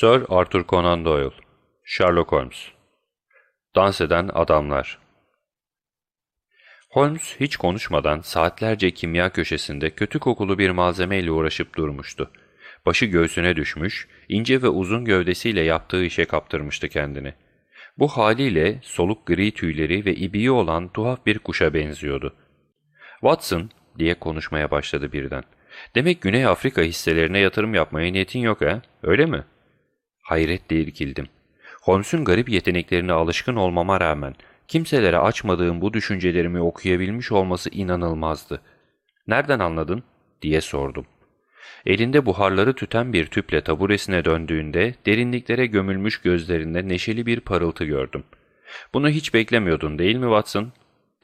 Sir Arthur Conan Doyle Sherlock Holmes Dans eden adamlar Holmes hiç konuşmadan saatlerce kimya köşesinde kötü kokulu bir malzemeyle uğraşıp durmuştu. Başı göğsüne düşmüş, ince ve uzun gövdesiyle yaptığı işe kaptırmıştı kendini. Bu haliyle soluk gri tüyleri ve ibiği olan tuhaf bir kuşa benziyordu. ''Watson'' diye konuşmaya başladı birden. ''Demek Güney Afrika hisselerine yatırım yapmaya niyetin yok ha, öyle mi?'' Hayretle irkildim. Holmes'un garip yeteneklerine alışkın olmama rağmen kimselere açmadığım bu düşüncelerimi okuyabilmiş olması inanılmazdı. ''Nereden anladın?'' diye sordum. Elinde buharları tüten bir tüple taburesine döndüğünde derinliklere gömülmüş gözlerinde neşeli bir parıltı gördüm. ''Bunu hiç beklemiyordun değil mi Watson?''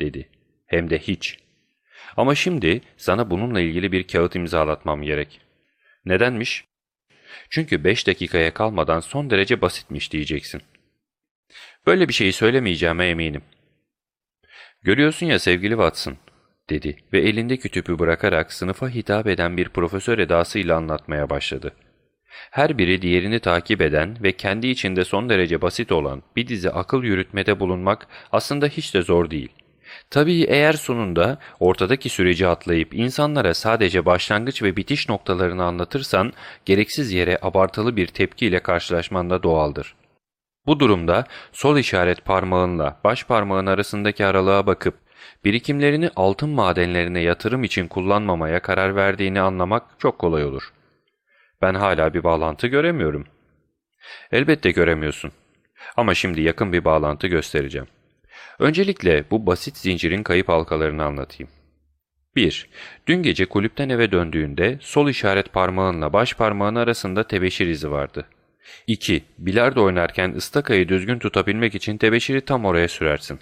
dedi. ''Hem de hiç.'' Ama şimdi sana bununla ilgili bir kağıt imzalatmam gerek. Nedenmiş? Çünkü beş dakikaya kalmadan son derece basitmiş diyeceksin. Böyle bir şeyi söylemeyeceğime eminim. Görüyorsun ya sevgili Watson, dedi ve elindeki tüpü bırakarak sınıfa hitap eden bir profesör edasıyla anlatmaya başladı. Her biri diğerini takip eden ve kendi içinde son derece basit olan bir dizi akıl yürütmede bulunmak aslında hiç de zor değil. Tabii eğer sonunda ortadaki süreci atlayıp insanlara sadece başlangıç ve bitiş noktalarını anlatırsan gereksiz yere abartılı bir tepkiyle karşılaşman da doğaldır. Bu durumda sol işaret parmağınla baş parmağın arasındaki aralığa bakıp birikimlerini altın madenlerine yatırım için kullanmamaya karar verdiğini anlamak çok kolay olur. Ben hala bir bağlantı göremiyorum. Elbette göremiyorsun. Ama şimdi yakın bir bağlantı göstereceğim. Öncelikle bu basit zincirin kayıp halkalarını anlatayım. 1. Dün gece kulüpten eve döndüğünde sol işaret parmağınla baş parmağın arasında tebeşir izi vardı. 2. Bilardo oynarken ıstakayı düzgün tutabilmek için tebeşiri tam oraya sürersin.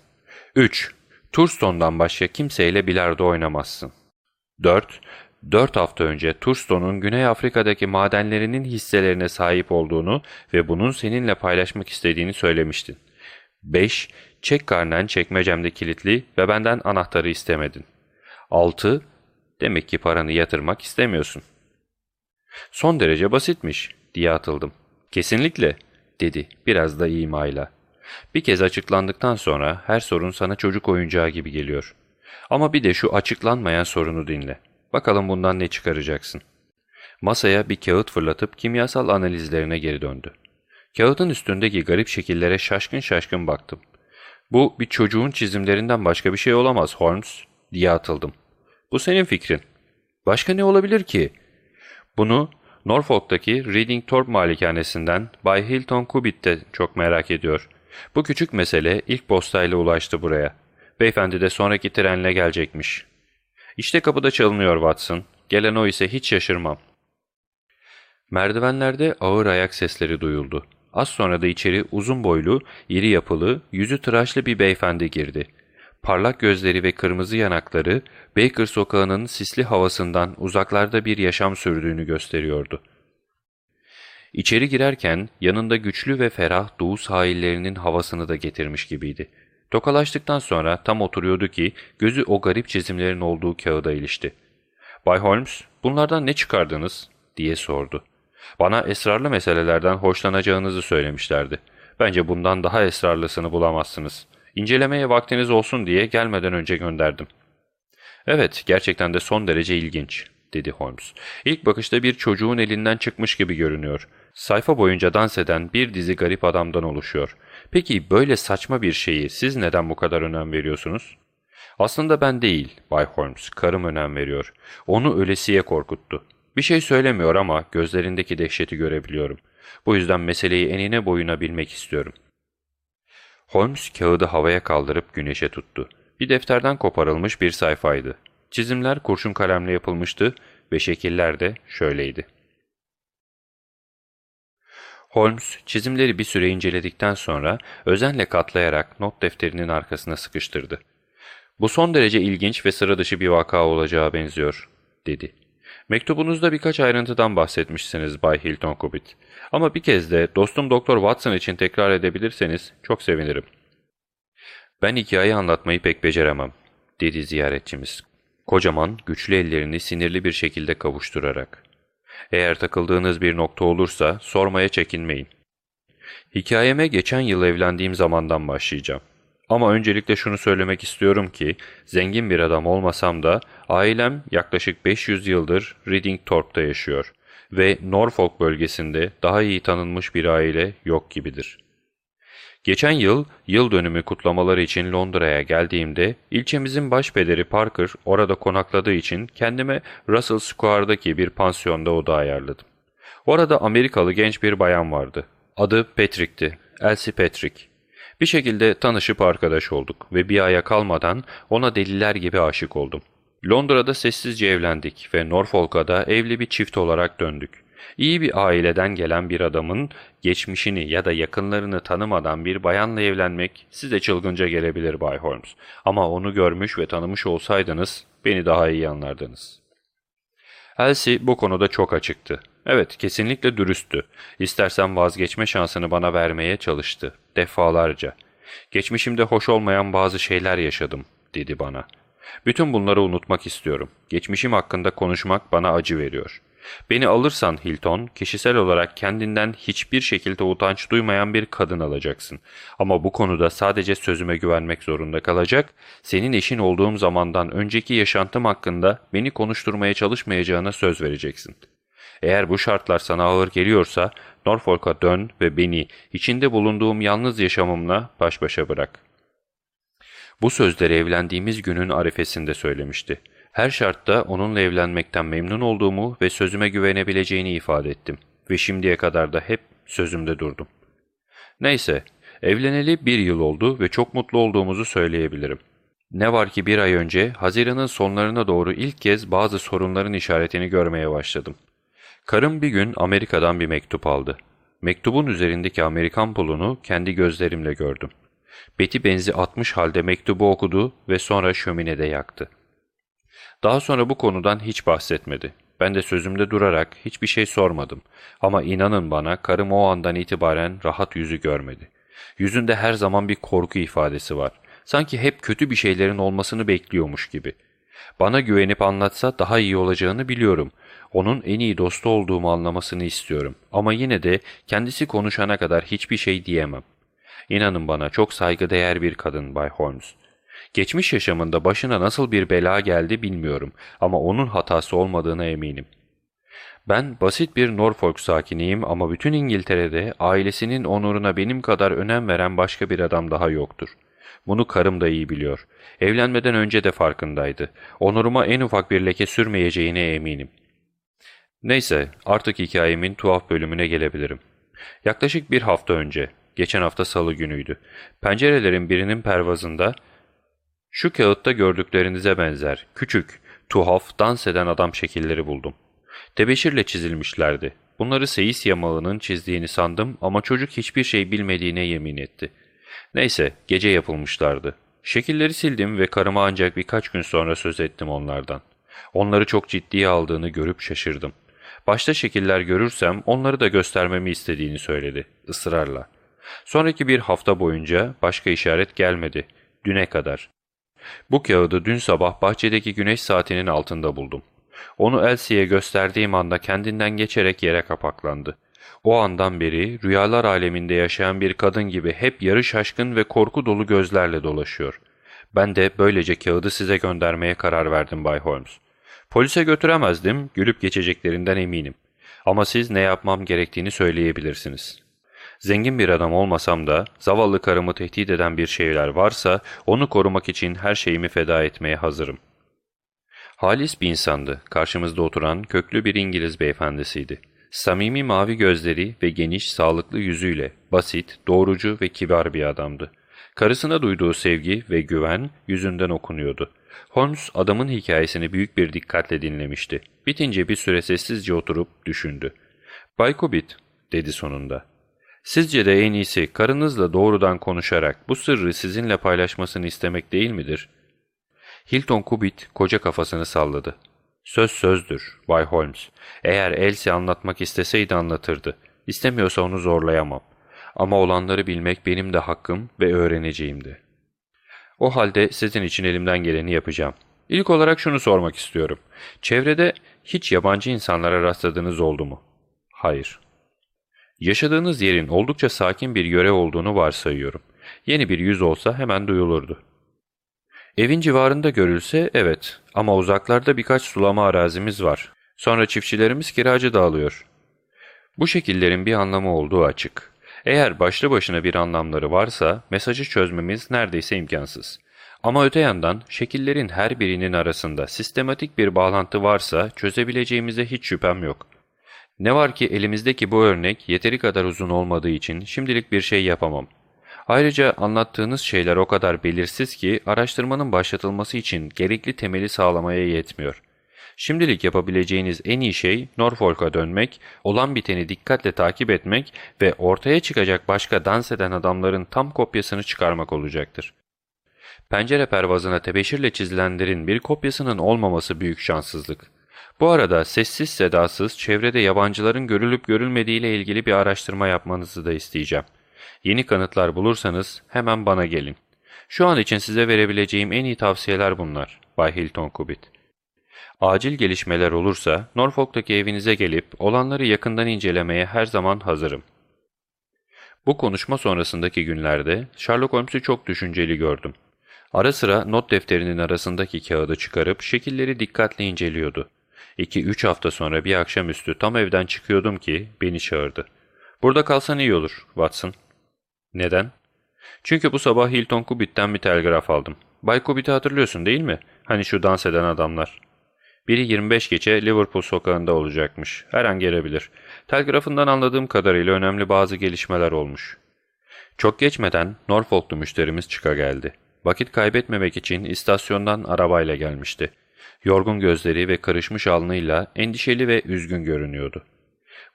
3. Turston'dan başka kimseyle bilardo oynamazsın. 4. 4 hafta önce Turston'un Güney Afrika'daki madenlerinin hisselerine sahip olduğunu ve bunun seninle paylaşmak istediğini söylemiştin. 5. Çek karnen çekmecemde kilitli ve benden anahtarı istemedin. 6. Demek ki paranı yatırmak istemiyorsun. Son derece basitmiş diye atıldım. Kesinlikle dedi biraz da imayla. Bir kez açıklandıktan sonra her sorun sana çocuk oyuncağı gibi geliyor. Ama bir de şu açıklanmayan sorunu dinle. Bakalım bundan ne çıkaracaksın. Masaya bir kağıt fırlatıp kimyasal analizlerine geri döndü. Kağıdın üstündeki garip şekillere şaşkın şaşkın baktım. Bu bir çocuğun çizimlerinden başka bir şey olamaz Holmes diye atıldım. Bu senin fikrin. Başka ne olabilir ki? Bunu Norfolk'taki Reading Thorpe malikanesinden Bay Hilton Cubitt de çok merak ediyor. Bu küçük mesele ilk postayla ulaştı buraya. Beyefendi de sonraki trenle gelecekmiş. İşte kapıda çalınıyor Watson. Gelen o ise hiç şaşırmam. Merdivenlerde ağır ayak sesleri duyuldu. Az sonra da içeri uzun boylu, iri yapılı, yüzü tıraşlı bir beyefendi girdi. Parlak gözleri ve kırmızı yanakları Baker sokağının sisli havasından uzaklarda bir yaşam sürdüğünü gösteriyordu. İçeri girerken yanında güçlü ve ferah doğu sahillerinin havasını da getirmiş gibiydi. Tokalaştıktan sonra tam oturuyordu ki gözü o garip çizimlerin olduğu kağıda ilişti. ''Bay Holmes, bunlardan ne çıkardınız?'' diye sordu. Bana esrarlı meselelerden hoşlanacağınızı söylemişlerdi. Bence bundan daha esrarlısını bulamazsınız. İncelemeye vaktiniz olsun diye gelmeden önce gönderdim. Evet, gerçekten de son derece ilginç, dedi Holmes. İlk bakışta bir çocuğun elinden çıkmış gibi görünüyor. Sayfa boyunca dans eden bir dizi garip adamdan oluşuyor. Peki böyle saçma bir şeyi siz neden bu kadar önem veriyorsunuz? Aslında ben değil, Bay Holmes, karım önem veriyor. Onu ölesiye korkuttu. Bir şey söylemiyor ama gözlerindeki dehşeti görebiliyorum. Bu yüzden meseleyi enine boyuna bilmek istiyorum. Holmes kağıdı havaya kaldırıp güneşe tuttu. Bir defterden koparılmış bir sayfaydı. Çizimler kurşun kalemle yapılmıştı ve şekiller de şöyleydi. Holmes çizimleri bir süre inceledikten sonra özenle katlayarak not defterinin arkasına sıkıştırdı. ''Bu son derece ilginç ve sıra dışı bir vaka olacağı benziyor.'' dedi. Mektubunuzda birkaç ayrıntıdan bahsetmişsiniz Bay Hilton Cubitt. Ama bir kez de dostum Doktor Watson için tekrar edebilirseniz çok sevinirim. Ben hikaye anlatmayı pek beceremem, dedi ziyaretçimiz. Kocaman, güçlü ellerini sinirli bir şekilde kavuşturarak. Eğer takıldığınız bir nokta olursa sormaya çekinmeyin. Hikayeme geçen yıl evlendiğim zamandan başlayacağım. Ama öncelikle şunu söylemek istiyorum ki, zengin bir adam olmasam da ailem yaklaşık 500 yıldır Reading Thorpe'da yaşıyor ve Norfolk bölgesinde daha iyi tanınmış bir aile yok gibidir. Geçen yıl, yıl dönümü kutlamaları için Londra'ya geldiğimde ilçemizin başpederi Parker orada konakladığı için kendime Russell Square'daki bir pansiyonda oda ayarladım. Orada Amerikalı genç bir bayan vardı. Adı Patrick'ti, Elsie Patrick. Bir şekilde tanışıp arkadaş olduk ve bir aya kalmadan ona deliler gibi aşık oldum. Londra'da sessizce evlendik ve Norfolk'a da evli bir çift olarak döndük. İyi bir aileden gelen bir adamın geçmişini ya da yakınlarını tanımadan bir bayanla evlenmek size çılgınca gelebilir Bay Holmes. Ama onu görmüş ve tanımış olsaydınız beni daha iyi anlardınız. Elsie bu konuda çok açıktı. Evet, kesinlikle dürüsttü. İstersen vazgeçme şansını bana vermeye çalıştı. Defalarca. Geçmişimde hoş olmayan bazı şeyler yaşadım, dedi bana. Bütün bunları unutmak istiyorum. Geçmişim hakkında konuşmak bana acı veriyor. Beni alırsan Hilton, kişisel olarak kendinden hiçbir şekilde utanç duymayan bir kadın alacaksın. Ama bu konuda sadece sözüme güvenmek zorunda kalacak, senin eşin olduğum zamandan önceki yaşantım hakkında beni konuşturmaya çalışmayacağına söz vereceksin. Eğer bu şartlar sana ağır geliyorsa Norfolk'a dön ve beni içinde bulunduğum yalnız yaşamımla baş başa bırak. Bu sözleri evlendiğimiz günün arifesinde söylemişti. Her şartta onunla evlenmekten memnun olduğumu ve sözüme güvenebileceğini ifade ettim. Ve şimdiye kadar da hep sözümde durdum. Neyse, evleneli bir yıl oldu ve çok mutlu olduğumuzu söyleyebilirim. Ne var ki bir ay önce Haziran'ın sonlarına doğru ilk kez bazı sorunların işaretini görmeye başladım. Karım bir gün Amerika'dan bir mektup aldı. Mektubun üzerindeki Amerikan pulunu kendi gözlerimle gördüm. Beti benzi atmış halde mektubu okudu ve sonra şöminede yaktı. Daha sonra bu konudan hiç bahsetmedi. Ben de sözümde durarak hiçbir şey sormadım. Ama inanın bana karım o andan itibaren rahat yüzü görmedi. Yüzünde her zaman bir korku ifadesi var. Sanki hep kötü bir şeylerin olmasını bekliyormuş gibi. Bana güvenip anlatsa daha iyi olacağını biliyorum. Onun en iyi dostu olduğumu anlamasını istiyorum. Ama yine de kendisi konuşana kadar hiçbir şey diyemem. İnanın bana çok saygıdeğer bir kadın Bay Holmes. Geçmiş yaşamında başına nasıl bir bela geldi bilmiyorum ama onun hatası olmadığına eminim. Ben basit bir Norfolk sakiniyim ama bütün İngiltere'de ailesinin onuruna benim kadar önem veren başka bir adam daha yoktur. Bunu karım da iyi biliyor. Evlenmeden önce de farkındaydı. Onuruma en ufak bir leke sürmeyeceğine eminim. Neyse artık hikayemin tuhaf bölümüne gelebilirim. Yaklaşık bir hafta önce, geçen hafta salı günüydü, pencerelerin birinin pervazında şu kağıtta gördüklerinize benzer, küçük, tuhaf, dans eden adam şekilleri buldum. Tebeşirle çizilmişlerdi. Bunları seyis yamağının çizdiğini sandım ama çocuk hiçbir şey bilmediğine yemin etti. Neyse, gece yapılmışlardı. Şekilleri sildim ve karıma ancak birkaç gün sonra söz ettim onlardan. Onları çok ciddiye aldığını görüp şaşırdım. Başta şekiller görürsem onları da göstermemi istediğini söyledi, ısrarla. Sonraki bir hafta boyunca başka işaret gelmedi, düne kadar. Bu kağıdı dün sabah bahçedeki güneş saatinin altında buldum. Onu Elsie'ye gösterdiğim anda kendinden geçerek yere kapaklandı. O andan beri rüyalar aleminde yaşayan bir kadın gibi hep yarı şaşkın ve korku dolu gözlerle dolaşıyor. Ben de böylece kağıdı size göndermeye karar verdim Bay Holmes. Polise götüremezdim, gülüp geçeceklerinden eminim. Ama siz ne yapmam gerektiğini söyleyebilirsiniz. Zengin bir adam olmasam da zavallı karımı tehdit eden bir şeyler varsa onu korumak için her şeyimi feda etmeye hazırım. Halis bir insandı. Karşımızda oturan köklü bir İngiliz beyefendisiydi. Samimi mavi gözleri ve geniş, sağlıklı yüzüyle basit, doğrucu ve kibar bir adamdı. Karısına duyduğu sevgi ve güven yüzünden okunuyordu. Holmes adamın hikayesini büyük bir dikkatle dinlemişti. Bitince bir süre sessizce oturup düşündü. ''Bay Kubit'' dedi sonunda. ''Sizce de en iyisi karınızla doğrudan konuşarak bu sırrı sizinle paylaşmasını istemek değil midir?'' Hilton Kubit koca kafasını salladı. ''Söz sözdür, Bay Holmes. Eğer Elsie anlatmak isteseydi anlatırdı. İstemiyorsa onu zorlayamam. Ama olanları bilmek benim de hakkım ve öğreneceğimdi.'' O halde sizin için elimden geleni yapacağım. İlk olarak şunu sormak istiyorum. Çevrede hiç yabancı insanlara rastladığınız oldu mu? Hayır. Yaşadığınız yerin oldukça sakin bir yöre olduğunu varsayıyorum. Yeni bir yüz olsa hemen duyulurdu. Evin civarında görülse evet ama uzaklarda birkaç sulama arazimiz var. Sonra çiftçilerimiz kiracı dağılıyor. Bu şekillerin bir anlamı olduğu açık. Eğer başlı başına bir anlamları varsa mesajı çözmemiz neredeyse imkansız. Ama öte yandan şekillerin her birinin arasında sistematik bir bağlantı varsa çözebileceğimize hiç şüphem yok. Ne var ki elimizdeki bu örnek yeteri kadar uzun olmadığı için şimdilik bir şey yapamam. Ayrıca anlattığınız şeyler o kadar belirsiz ki araştırmanın başlatılması için gerekli temeli sağlamaya yetmiyor. Şimdilik yapabileceğiniz en iyi şey Norfolk'a dönmek, olan biteni dikkatle takip etmek ve ortaya çıkacak başka dans eden adamların tam kopyasını çıkarmak olacaktır. Pencere pervazına tebeşirle çizilenlerin bir kopyasının olmaması büyük şanssızlık. Bu arada sessiz sedasız çevrede yabancıların görülüp görülmediğiyle ilgili bir araştırma yapmanızı da isteyeceğim. Yeni kanıtlar bulursanız hemen bana gelin. Şu an için size verebileceğim en iyi tavsiyeler bunlar, Bay Hilton Kubit. Acil gelişmeler olursa Norfolk'taki evinize gelip olanları yakından incelemeye her zaman hazırım. Bu konuşma sonrasındaki günlerde Sherlock Holmes'u çok düşünceli gördüm. Ara sıra not defterinin arasındaki kağıdı çıkarıp şekilleri dikkatle inceliyordu. 2-3 hafta sonra bir akşamüstü tam evden çıkıyordum ki beni çağırdı. ''Burada kalsan iyi olur, Watson.'' ''Neden?'' ''Çünkü bu sabah Hilton Kubit'ten bir telgraf aldım. Bay Kubit'i hatırlıyorsun değil mi? Hani şu dans eden adamlar.'' Biri 25 geçe Liverpool sokağında olacakmış. Her an gelebilir. Telgrafından anladığım kadarıyla önemli bazı gelişmeler olmuş. Çok geçmeden Norfolk'lu müşterimiz çıka geldi. Vakit kaybetmemek için istasyondan arabayla gelmişti. Yorgun gözleri ve karışmış alnıyla endişeli ve üzgün görünüyordu.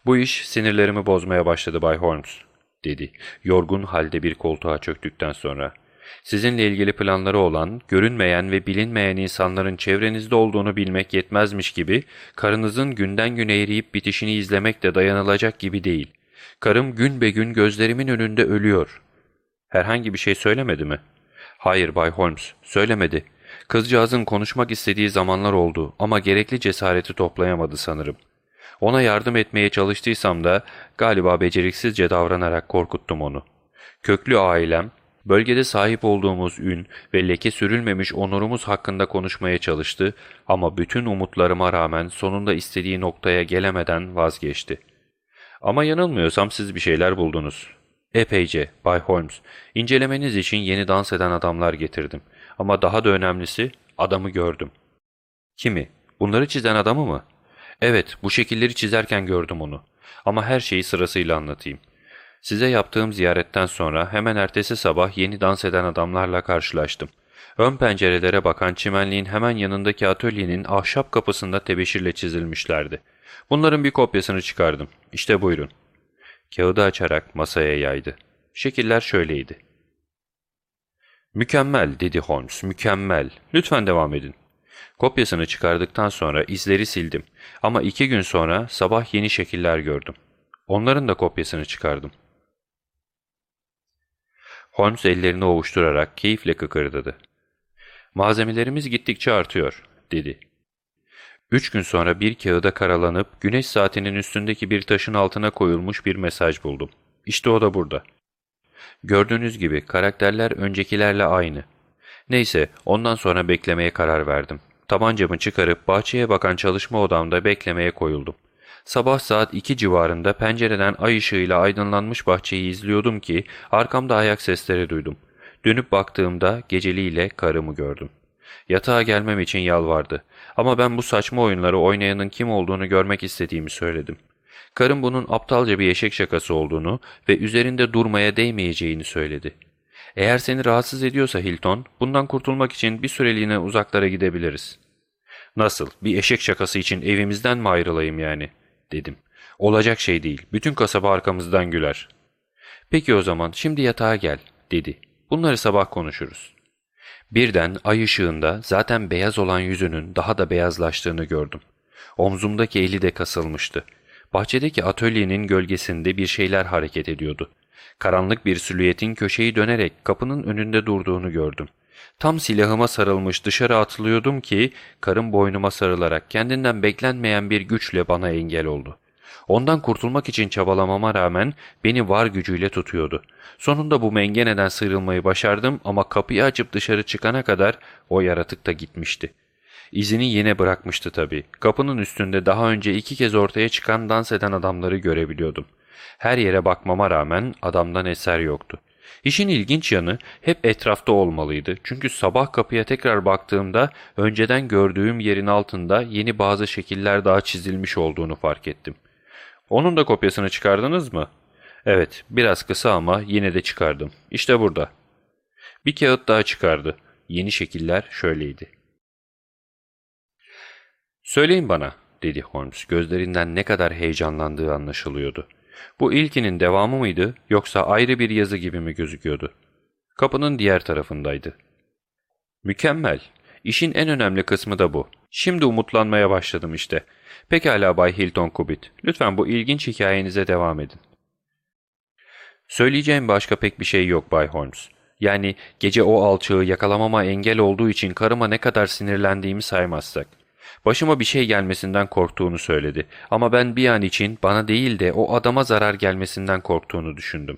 ''Bu iş sinirlerimi bozmaya başladı Bay Holmes.'' dedi, yorgun halde bir koltuğa çöktükten sonra. Sizinle ilgili planları olan, görünmeyen ve bilinmeyen insanların çevrenizde olduğunu bilmek yetmezmiş gibi, karınızın günden güne eriyip bitişini izlemek de dayanılacak gibi değil. Karım gün be gün gözlerimin önünde ölüyor. Herhangi bir şey söylemedi mi? Hayır Bay Holmes, söylemedi. Kızcağızın konuşmak istediği zamanlar oldu ama gerekli cesareti toplayamadı sanırım. Ona yardım etmeye çalıştıysam da galiba beceriksizce davranarak korkuttum onu. Köklü ailem, bölgede sahip olduğumuz ün ve leke sürülmemiş onurumuz hakkında konuşmaya çalıştı ama bütün umutlarıma rağmen sonunda istediği noktaya gelemeden vazgeçti. Ama yanılmıyorsam siz bir şeyler buldunuz. Epeyce, Bay Holmes. İncelemeniz için yeni dans eden adamlar getirdim. Ama daha da önemlisi, adamı gördüm. Kimi? Bunları çizen adamı mı? Evet, bu şekilleri çizerken gördüm onu. Ama her şeyi sırasıyla anlatayım. Size yaptığım ziyaretten sonra hemen ertesi sabah yeni dans eden adamlarla karşılaştım. Ön pencerelere bakan çimenliğin hemen yanındaki atölyenin ahşap kapısında tebeşirle çizilmişlerdi. Bunların bir kopyasını çıkardım. İşte buyurun. Kağıdı açarak masaya yaydı. Şekiller şöyleydi. Mükemmel dedi Holmes, mükemmel. Lütfen devam edin. Kopyasını çıkardıktan sonra izleri sildim. Ama iki gün sonra sabah yeni şekiller gördüm. Onların da kopyasını çıkardım. Holmes ellerini ovuşturarak keyifle kıkırdadı. Malzemelerimiz gittikçe artıyor, dedi. Üç gün sonra bir kağıda karalanıp güneş saatinin üstündeki bir taşın altına koyulmuş bir mesaj buldum. İşte o da burada. Gördüğünüz gibi karakterler öncekilerle aynı. Neyse ondan sonra beklemeye karar verdim. Tabancamı çıkarıp bahçeye bakan çalışma odamda beklemeye koyuldum. Sabah saat 2 civarında pencereden ay ışığıyla aydınlanmış bahçeyi izliyordum ki arkamda ayak sesleri duydum. Dönüp baktığımda geceliğiyle karımı gördüm. Yatağa gelmem için yalvardı. Ama ben bu saçma oyunları oynayanın kim olduğunu görmek istediğimi söyledim. Karım bunun aptalca bir eşek şakası olduğunu ve üzerinde durmaya değmeyeceğini söyledi. Eğer seni rahatsız ediyorsa Hilton, bundan kurtulmak için bir süreliğine uzaklara gidebiliriz. Nasıl, bir eşek şakası için evimizden mi ayrılayım yani? dedim. Olacak şey değil, bütün kasaba arkamızdan güler. Peki o zaman, şimdi yatağa gel, dedi. Bunları sabah konuşuruz. Birden ay ışığında zaten beyaz olan yüzünün daha da beyazlaştığını gördüm. Omzumdaki eli de kasılmıştı. Bahçedeki atölyenin gölgesinde bir şeyler hareket ediyordu. Karanlık bir silüetin köşeyi dönerek kapının önünde durduğunu gördüm. Tam silahıma sarılmış dışarı atılıyordum ki karım boynuma sarılarak kendinden beklenmeyen bir güçle bana engel oldu. Ondan kurtulmak için çabalamama rağmen beni var gücüyle tutuyordu. Sonunda bu mengeneden sıyrılmayı başardım ama kapıyı açıp dışarı çıkana kadar o yaratık da gitmişti. İzini yine bırakmıştı tabii. Kapının üstünde daha önce iki kez ortaya çıkan dans eden adamları görebiliyordum. Her yere bakmama rağmen adamdan eser yoktu. İşin ilginç yanı hep etrafta olmalıydı. Çünkü sabah kapıya tekrar baktığımda önceden gördüğüm yerin altında yeni bazı şekiller daha çizilmiş olduğunu fark ettim. Onun da kopyasını çıkardınız mı? Evet, biraz kısa ama yine de çıkardım. İşte burada. Bir kağıt daha çıkardı. Yeni şekiller şöyleydi. Söyleyin bana, dedi Holmes. Gözlerinden ne kadar heyecanlandığı anlaşılıyordu. Bu ilkinin devamı mıydı yoksa ayrı bir yazı gibi mi gözüküyordu? Kapının diğer tarafındaydı. Mükemmel. İşin en önemli kısmı da bu. Şimdi umutlanmaya başladım işte. Pekala Bay Hilton Kubit. Lütfen bu ilginç hikayenize devam edin. Söyleyeceğim başka pek bir şey yok Bay Holmes. Yani gece o alçığı yakalamama engel olduğu için karıma ne kadar sinirlendiğimi saymazsak. Başıma bir şey gelmesinden korktuğunu söyledi ama ben bir an için bana değil de o adama zarar gelmesinden korktuğunu düşündüm.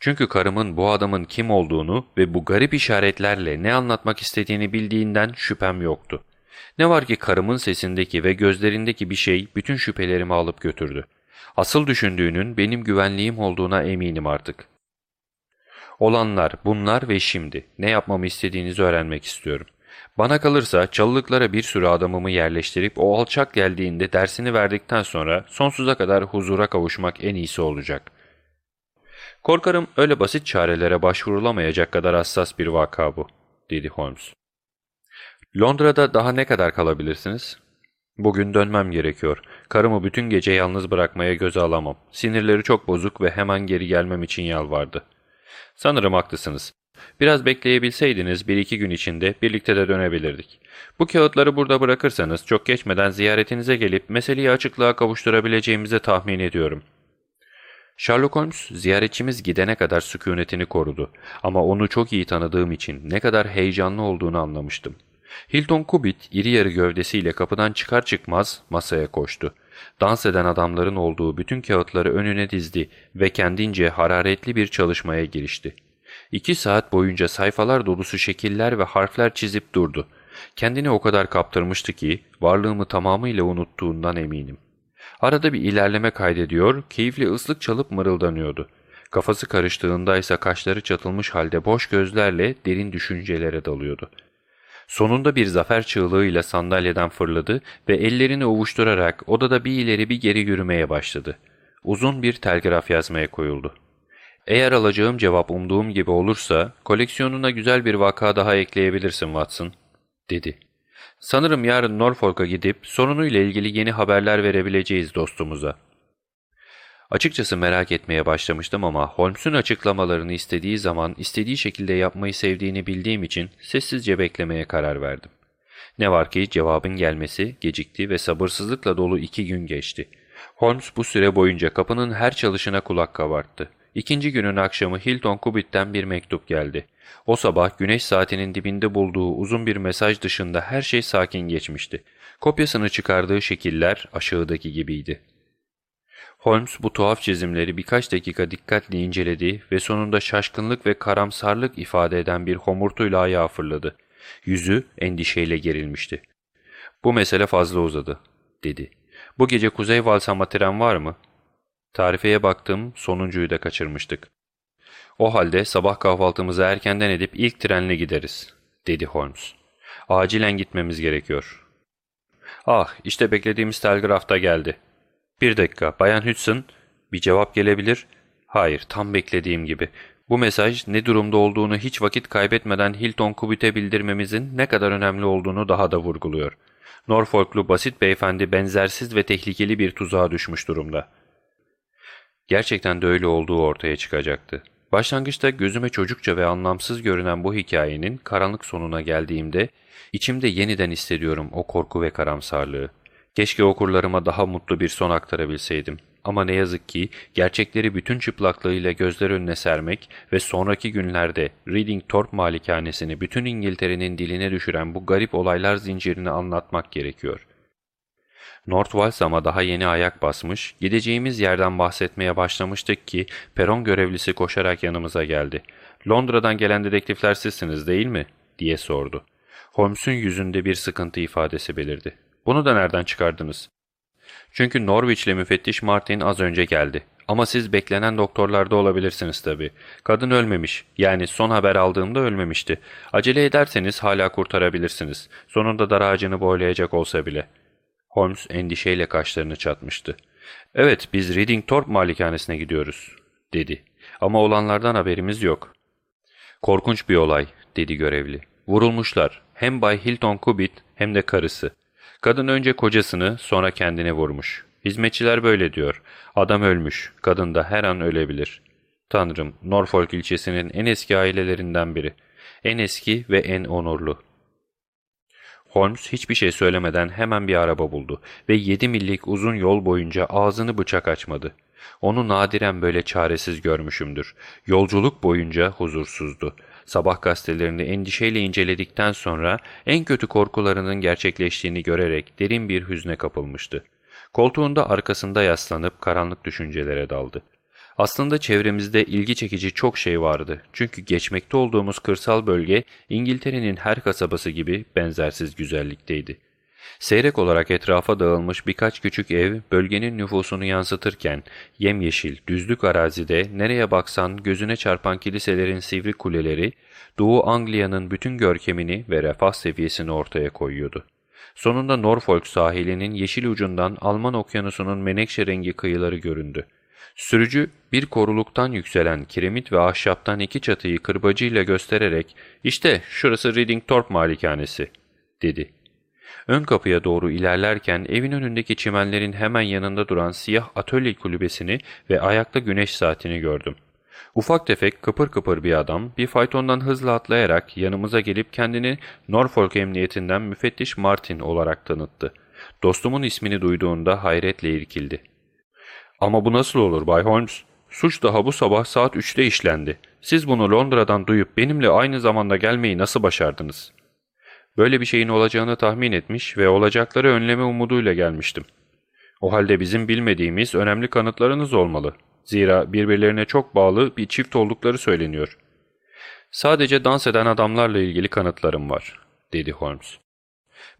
Çünkü karımın bu adamın kim olduğunu ve bu garip işaretlerle ne anlatmak istediğini bildiğinden şüphem yoktu. Ne var ki karımın sesindeki ve gözlerindeki bir şey bütün şüphelerimi alıp götürdü. Asıl düşündüğünün benim güvenliğim olduğuna eminim artık. Olanlar bunlar ve şimdi ne yapmamı istediğinizi öğrenmek istiyorum. Bana kalırsa çalılıklara bir sürü adamımı yerleştirip o alçak geldiğinde dersini verdikten sonra sonsuza kadar huzura kavuşmak en iyisi olacak. Korkarım öyle basit çarelere başvurulamayacak kadar hassas bir vaka bu, dedi Holmes. Londra'da daha ne kadar kalabilirsiniz? Bugün dönmem gerekiyor. Karımı bütün gece yalnız bırakmaya göze alamam. Sinirleri çok bozuk ve hemen geri gelmem için yalvardı. Sanırım haklısınız. Biraz bekleyebilseydiniz bir iki gün içinde birlikte de dönebilirdik. Bu kağıtları burada bırakırsanız çok geçmeden ziyaretinize gelip meseleyi açıklığa kavuşturabileceğimizi tahmin ediyorum. Sherlock Holmes ziyaretçimiz gidene kadar sükunetini korudu ama onu çok iyi tanıdığım için ne kadar heyecanlı olduğunu anlamıştım. Hilton Kubit iri yarı gövdesiyle kapıdan çıkar çıkmaz masaya koştu. Dans eden adamların olduğu bütün kağıtları önüne dizdi ve kendince hararetli bir çalışmaya girişti. İki saat boyunca sayfalar dolusu şekiller ve harfler çizip durdu. Kendini o kadar kaptırmıştı ki varlığımı tamamıyla unuttuğundan eminim. Arada bir ilerleme kaydediyor, keyifli ıslık çalıp mırıldanıyordu. Kafası karıştığında ise kaşları çatılmış halde boş gözlerle derin düşüncelere dalıyordu. Sonunda bir zafer çığlığıyla sandalyeden fırladı ve ellerini ovuşturarak odada bir ileri bir geri yürümeye başladı. Uzun bir telgraf yazmaya koyuldu. Eğer alacağım cevap umduğum gibi olursa koleksiyonuna güzel bir vaka daha ekleyebilirsin Watson, dedi. Sanırım yarın Norfolk'a gidip sorunuyla ilgili yeni haberler verebileceğiz dostumuza. Açıkçası merak etmeye başlamıştım ama Holmes'un açıklamalarını istediği zaman istediği şekilde yapmayı sevdiğini bildiğim için sessizce beklemeye karar verdim. Ne var ki cevabın gelmesi gecikti ve sabırsızlıkla dolu iki gün geçti. Holmes bu süre boyunca kapının her çalışına kulak kabarttı. İkinci günün akşamı Hilton Kubit'ten bir mektup geldi. O sabah güneş saatinin dibinde bulduğu uzun bir mesaj dışında her şey sakin geçmişti. Kopyasını çıkardığı şekiller aşağıdaki gibiydi. Holmes bu tuhaf çizimleri birkaç dakika dikkatle inceledi ve sonunda şaşkınlık ve karamsarlık ifade eden bir homurtuyla ayağa fırladı. Yüzü endişeyle gerilmişti. ''Bu mesele fazla uzadı.'' dedi. ''Bu gece Kuzey Valsam'a tren var mı?'' Tarifeye baktım, sonuncuyu da kaçırmıştık. O halde sabah kahvaltımızı erkenden edip ilk trenle gideriz, dedi Holmes. Acilen gitmemiz gerekiyor. Ah, işte beklediğimiz telgraf da geldi. Bir dakika, Bayan Hudson, bir cevap gelebilir. Hayır, tam beklediğim gibi. Bu mesaj ne durumda olduğunu hiç vakit kaybetmeden Hilton Kubit'e bildirmemizin ne kadar önemli olduğunu daha da vurguluyor. Norfolklu basit beyefendi benzersiz ve tehlikeli bir tuzağa düşmüş durumda. Gerçekten de öyle olduğu ortaya çıkacaktı. Başlangıçta gözüme çocukça ve anlamsız görünen bu hikayenin karanlık sonuna geldiğimde içimde yeniden hissediyorum o korku ve karamsarlığı. Keşke okurlarıma daha mutlu bir son aktarabilseydim. Ama ne yazık ki gerçekleri bütün çıplaklığıyla gözler önüne sermek ve sonraki günlerde Reading Thorpe malikanesini bütün İngiltere'nin diline düşüren bu garip olaylar zincirini anlatmak gerekiyor. North Walsam'a daha yeni ayak basmış, gideceğimiz yerden bahsetmeye başlamıştık ki peron görevlisi koşarak yanımıza geldi. ''Londra'dan gelen dedektifler sizsiniz değil mi?'' diye sordu. Holmes'un yüzünde bir sıkıntı ifadesi belirdi. ''Bunu da nereden çıkardınız?'' ''Çünkü Norwich'le müfettiş Martin az önce geldi. Ama siz beklenen doktorlarda olabilirsiniz tabii. Kadın ölmemiş. Yani son haber aldığımda ölmemişti. Acele ederseniz hala kurtarabilirsiniz. Sonunda dar ağacını boylayacak olsa bile.'' Holmes endişeyle kaşlarını çatmıştı. ''Evet, biz Reading Thorpe malikanesine gidiyoruz.'' dedi. ''Ama olanlardan haberimiz yok.'' ''Korkunç bir olay.'' dedi görevli. ''Vurulmuşlar. Hem Bay Hilton Kubit hem de karısı. Kadın önce kocasını sonra kendini vurmuş. Hizmetçiler böyle diyor. Adam ölmüş. Kadın da her an ölebilir. Tanrım, Norfolk ilçesinin en eski ailelerinden biri. En eski ve en onurlu.'' Holmes hiçbir şey söylemeden hemen bir araba buldu ve yedi millik uzun yol boyunca ağzını bıçak açmadı. Onu nadiren böyle çaresiz görmüşümdür. Yolculuk boyunca huzursuzdu. Sabah gazetelerini endişeyle inceledikten sonra en kötü korkularının gerçekleştiğini görerek derin bir hüzne kapılmıştı. Koltuğunda arkasında yaslanıp karanlık düşüncelere daldı. Aslında çevremizde ilgi çekici çok şey vardı. Çünkü geçmekte olduğumuz kırsal bölge İngiltere'nin her kasabası gibi benzersiz güzellikteydi. Seyrek olarak etrafa dağılmış birkaç küçük ev bölgenin nüfusunu yansıtırken yemyeşil, düzlük arazide nereye baksan gözüne çarpan kiliselerin sivri kuleleri Doğu Anglia'nın bütün görkemini ve refah seviyesini ortaya koyuyordu. Sonunda Norfolk sahilinin yeşil ucundan Alman okyanusunun menekşe rengi kıyıları göründü. Sürücü bir koruluktan yükselen kiremit ve ahşaptan iki çatıyı kırbacıyla göstererek ''İşte şurası Reading Thorpe malikanesi'' dedi. Ön kapıya doğru ilerlerken evin önündeki çimenlerin hemen yanında duran siyah atölye kulübesini ve ayakta güneş saatini gördüm. Ufak tefek kıpır kıpır bir adam bir faytondan hızla atlayarak yanımıza gelip kendini Norfolk Emniyetinden müfettiş Martin olarak tanıttı. Dostumun ismini duyduğunda hayretle irkildi. Ama bu nasıl olur Bay Holmes? Suç daha bu sabah saat 3'te işlendi. Siz bunu Londra'dan duyup benimle aynı zamanda gelmeyi nasıl başardınız? Böyle bir şeyin olacağını tahmin etmiş ve olacakları önleme umuduyla gelmiştim. O halde bizim bilmediğimiz önemli kanıtlarınız olmalı. Zira birbirlerine çok bağlı bir çift oldukları söyleniyor. Sadece dans eden adamlarla ilgili kanıtlarım var, dedi Holmes.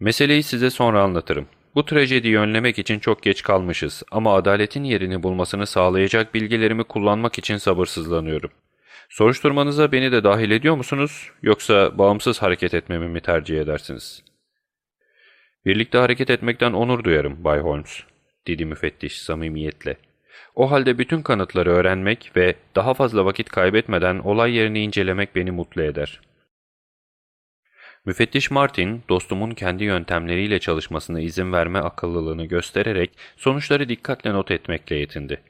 Meseleyi size sonra anlatırım. Bu trajediyi önlemek için çok geç kalmışız ama adaletin yerini bulmasını sağlayacak bilgilerimi kullanmak için sabırsızlanıyorum. Soruşturmanıza beni de dahil ediyor musunuz yoksa bağımsız hareket etmemi mi tercih edersiniz? Birlikte hareket etmekten onur duyarım Bay Holmes, dedi müfettiş samimiyetle. O halde bütün kanıtları öğrenmek ve daha fazla vakit kaybetmeden olay yerini incelemek beni mutlu eder.'' Müfettiş Martin, dostumun kendi yöntemleriyle çalışmasına izin verme akıllılığını göstererek sonuçları dikkatle not etmekle yetindi.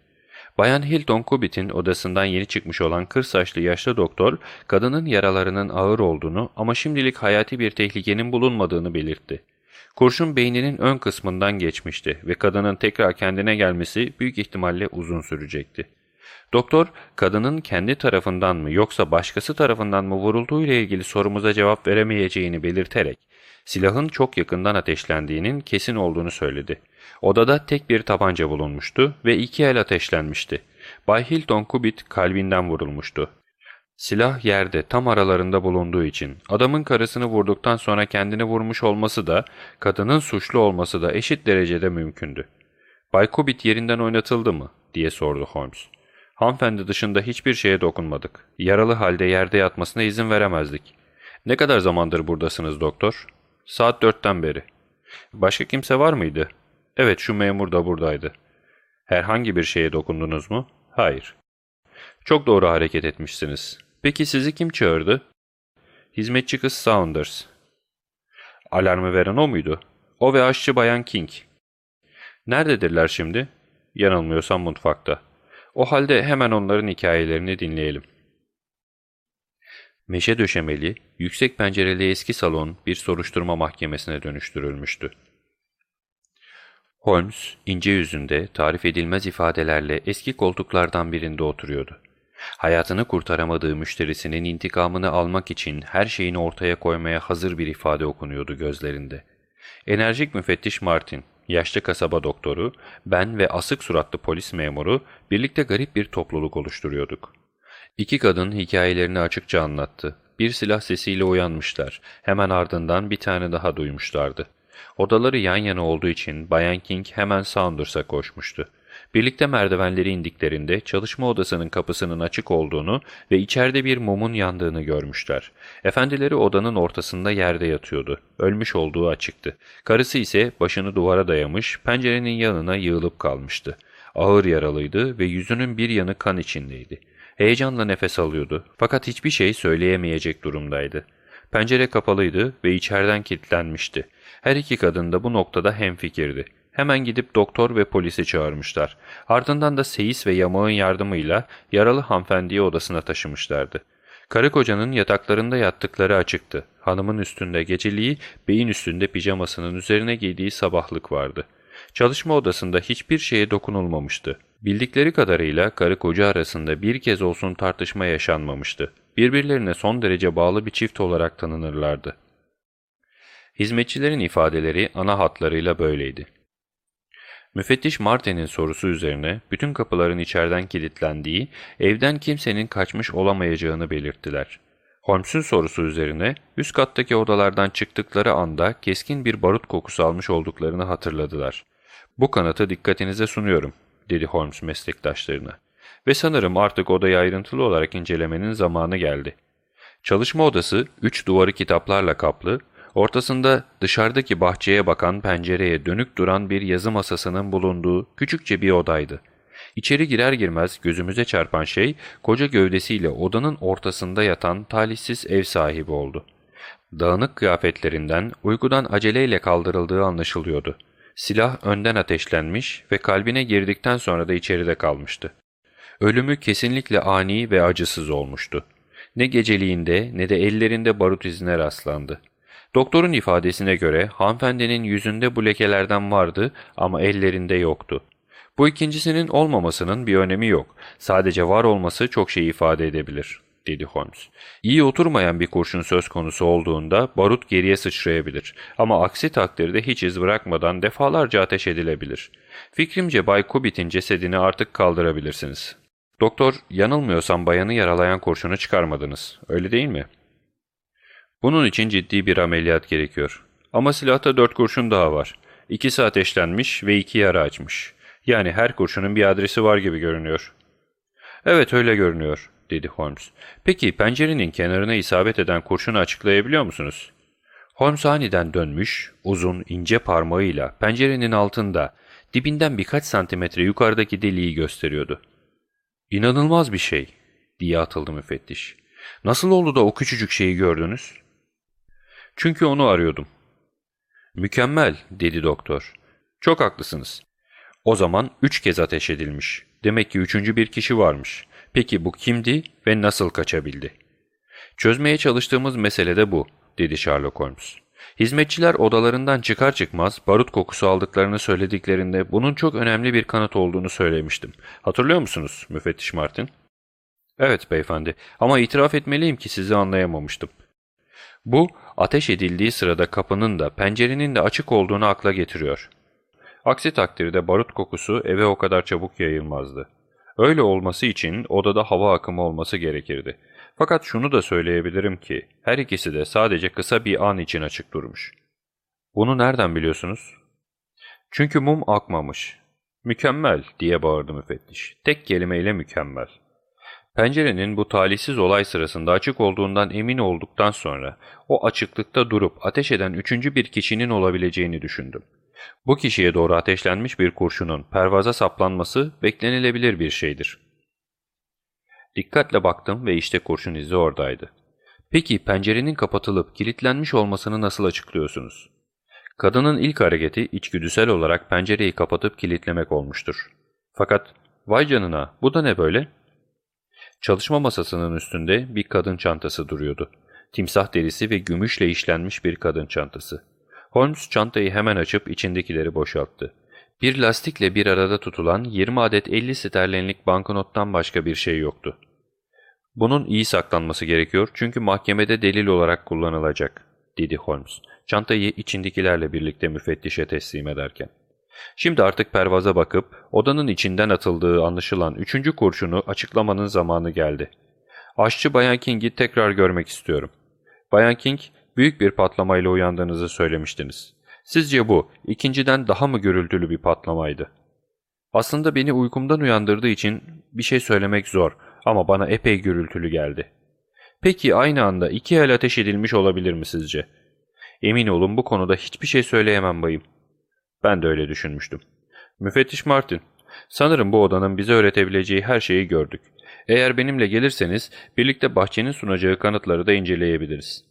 Bayan Hilton Kubit'in odasından yeni çıkmış olan kır saçlı yaşlı doktor, kadının yaralarının ağır olduğunu ama şimdilik hayati bir tehlikenin bulunmadığını belirtti. Kurşun beyninin ön kısmından geçmişti ve kadının tekrar kendine gelmesi büyük ihtimalle uzun sürecekti. Doktor, kadının kendi tarafından mı yoksa başkası tarafından mı vurulduğu ile ilgili sorumuza cevap veremeyeceğini belirterek, silahın çok yakından ateşlendiğinin kesin olduğunu söyledi. Odada tek bir tabanca bulunmuştu ve iki el ateşlenmişti. Bay Hilton Kubit kalbinden vurulmuştu. Silah yerde tam aralarında bulunduğu için adamın karısını vurduktan sonra kendini vurmuş olması da kadının suçlu olması da eşit derecede mümkündü. Bay Kubit yerinden oynatıldı mı diye sordu Holmes. Hanımefendi dışında hiçbir şeye dokunmadık. Yaralı halde yerde yatmasına izin veremezdik. Ne kadar zamandır buradasınız doktor? Saat dörtten beri. Başka kimse var mıydı? Evet şu memur da buradaydı. Herhangi bir şeye dokundunuz mu? Hayır. Çok doğru hareket etmişsiniz. Peki sizi kim çağırdı? Hizmetçi kız Saunders. Alarmı veren o muydu? O ve aşçı bayan King. Nerededirler şimdi? Yanılmıyorsam mutfakta. O halde hemen onların hikayelerini dinleyelim. Meşe döşemeli, yüksek pencereli eski salon bir soruşturma mahkemesine dönüştürülmüştü. Holmes, ince yüzünde tarif edilmez ifadelerle eski koltuklardan birinde oturuyordu. Hayatını kurtaramadığı müşterisinin intikamını almak için her şeyini ortaya koymaya hazır bir ifade okunuyordu gözlerinde. Enerjik müfettiş Martin, yaşlı kasaba doktoru, ben ve asık suratlı polis memuru birlikte garip bir topluluk oluşturuyorduk. İki kadın hikayelerini açıkça anlattı. Bir silah sesiyle uyanmışlar. Hemen ardından bir tane daha duymuşlardı. Odaları yan yana olduğu için Bayan King hemen Saunders'a koşmuştu. Birlikte merdivenleri indiklerinde çalışma odasının kapısının açık olduğunu ve içeride bir mumun yandığını görmüşler. Efendileri odanın ortasında yerde yatıyordu. Ölmüş olduğu açıktı. Karısı ise başını duvara dayamış, pencerenin yanına yığılıp kalmıştı. Ağır yaralıydı ve yüzünün bir yanı kan içindeydi. Heyecanla nefes alıyordu fakat hiçbir şey söyleyemeyecek durumdaydı. Pencere kapalıydı ve içeriden kilitlenmişti. Her iki kadın da bu noktada hemfikirdi. Hemen gidip doktor ve polisi çağırmışlar. Ardından da seyis ve yamağın yardımıyla yaralı hanımefendiyi odasına taşımışlardı. Karı kocanın yataklarında yattıkları açıktı. Hanımın üstünde geceliği, beyin üstünde pijamasının üzerine giydiği sabahlık vardı. Çalışma odasında hiçbir şeye dokunulmamıştı. Bildikleri kadarıyla karı koca arasında bir kez olsun tartışma yaşanmamıştı. Birbirlerine son derece bağlı bir çift olarak tanınırlardı. Hizmetçilerin ifadeleri ana hatlarıyla böyleydi. Müfettiş Martin'in sorusu üzerine bütün kapıların içeriden kilitlendiği, evden kimsenin kaçmış olamayacağını belirttiler. Holmes'un sorusu üzerine üst kattaki odalardan çıktıkları anda keskin bir barut kokusu almış olduklarını hatırladılar. ''Bu kanıtı dikkatinize sunuyorum.'' dedi Holmes meslektaşlarına. ''Ve sanırım artık odayı ayrıntılı olarak incelemenin zamanı geldi.'' Çalışma odası üç duvarı kitaplarla kaplı, Ortasında dışarıdaki bahçeye bakan pencereye dönük duran bir yazı masasının bulunduğu küçükçe bir odaydı. İçeri girer girmez gözümüze çarpan şey koca gövdesiyle odanın ortasında yatan talihsiz ev sahibi oldu. Dağınık kıyafetlerinden uykudan aceleyle kaldırıldığı anlaşılıyordu. Silah önden ateşlenmiş ve kalbine girdikten sonra da içeride kalmıştı. Ölümü kesinlikle ani ve acısız olmuştu. Ne geceliğinde ne de ellerinde barut izine rastlandı. Doktorun ifadesine göre hanımefendinin yüzünde bu lekelerden vardı ama ellerinde yoktu. Bu ikincisinin olmamasının bir önemi yok. Sadece var olması çok şey ifade edebilir, dedi Holmes. İyi oturmayan bir kurşun söz konusu olduğunda barut geriye sıçrayabilir ama aksi takdirde hiç iz bırakmadan defalarca ateş edilebilir. Fikrimce Bay Kubit'in cesedini artık kaldırabilirsiniz. Doktor, yanılmıyorsam bayanı yaralayan kurşunu çıkarmadınız, öyle değil mi?'' Bunun için ciddi bir ameliyat gerekiyor. Ama silahta dört kurşun daha var. İkisi ateşlenmiş ve iki yara açmış. Yani her kurşunun bir adresi var gibi görünüyor. Evet öyle görünüyor, dedi Holmes. Peki pencerenin kenarına isabet eden kurşunu açıklayabiliyor musunuz? Holmes aniden dönmüş, uzun, ince parmağıyla pencerenin altında, dibinden birkaç santimetre yukarıdaki deliği gösteriyordu. İnanılmaz bir şey, diye atıldı müfettiş. Nasıl oldu da o küçücük şeyi gördünüz? Çünkü onu arıyordum. Mükemmel, dedi doktor. Çok haklısınız. O zaman üç kez ateş edilmiş. Demek ki üçüncü bir kişi varmış. Peki bu kimdi ve nasıl kaçabildi? Çözmeye çalıştığımız mesele de bu, dedi Sherlock Holmes. Hizmetçiler odalarından çıkar çıkmaz barut kokusu aldıklarını söylediklerinde bunun çok önemli bir kanıt olduğunu söylemiştim. Hatırlıyor musunuz müfettiş Martin? Evet beyefendi ama itiraf etmeliyim ki sizi anlayamamıştım. Bu, ateş edildiği sırada kapının da pencerenin de açık olduğunu akla getiriyor. Aksi takdirde barut kokusu eve o kadar çabuk yayılmazdı. Öyle olması için odada hava akımı olması gerekirdi. Fakat şunu da söyleyebilirim ki her ikisi de sadece kısa bir an için açık durmuş. Bunu nereden biliyorsunuz? Çünkü mum akmamış. Mükemmel diye bağırdı müfettiş. Tek kelimeyle mükemmel. Pencerenin bu talihsiz olay sırasında açık olduğundan emin olduktan sonra o açıklıkta durup ateş eden üçüncü bir kişinin olabileceğini düşündüm. Bu kişiye doğru ateşlenmiş bir kurşunun pervaza saplanması beklenilebilir bir şeydir. Dikkatle baktım ve işte kurşun izi oradaydı. Peki pencerenin kapatılıp kilitlenmiş olmasını nasıl açıklıyorsunuz? Kadının ilk hareketi içgüdüsel olarak pencereyi kapatıp kilitlemek olmuştur. Fakat vay canına bu da ne böyle? Çalışma masasının üstünde bir kadın çantası duruyordu. Timsah derisi ve gümüşle işlenmiş bir kadın çantası. Holmes çantayı hemen açıp içindekileri boşalttı. Bir lastikle bir arada tutulan 20 adet 50 sterlinlik banknottan başka bir şey yoktu. Bunun iyi saklanması gerekiyor çünkü mahkemede delil olarak kullanılacak, dedi Holmes, çantayı içindekilerle birlikte müfettişe teslim ederken. Şimdi artık pervaza bakıp odanın içinden atıldığı anlaşılan üçüncü kurşunu açıklamanın zamanı geldi. Aşçı Bayan King'i tekrar görmek istiyorum. Bayan King, büyük bir patlamayla uyandığınızı söylemiştiniz. Sizce bu, ikinciden daha mı gürültülü bir patlamaydı? Aslında beni uykumdan uyandırdığı için bir şey söylemek zor ama bana epey gürültülü geldi. Peki aynı anda iki el ateş edilmiş olabilir mi sizce? Emin olun bu konuda hiçbir şey söyleyemem bayım. Ben de öyle düşünmüştüm. Müfettiş Martin, sanırım bu odanın bize öğretebileceği her şeyi gördük. Eğer benimle gelirseniz birlikte bahçenin sunacağı kanıtları da inceleyebiliriz.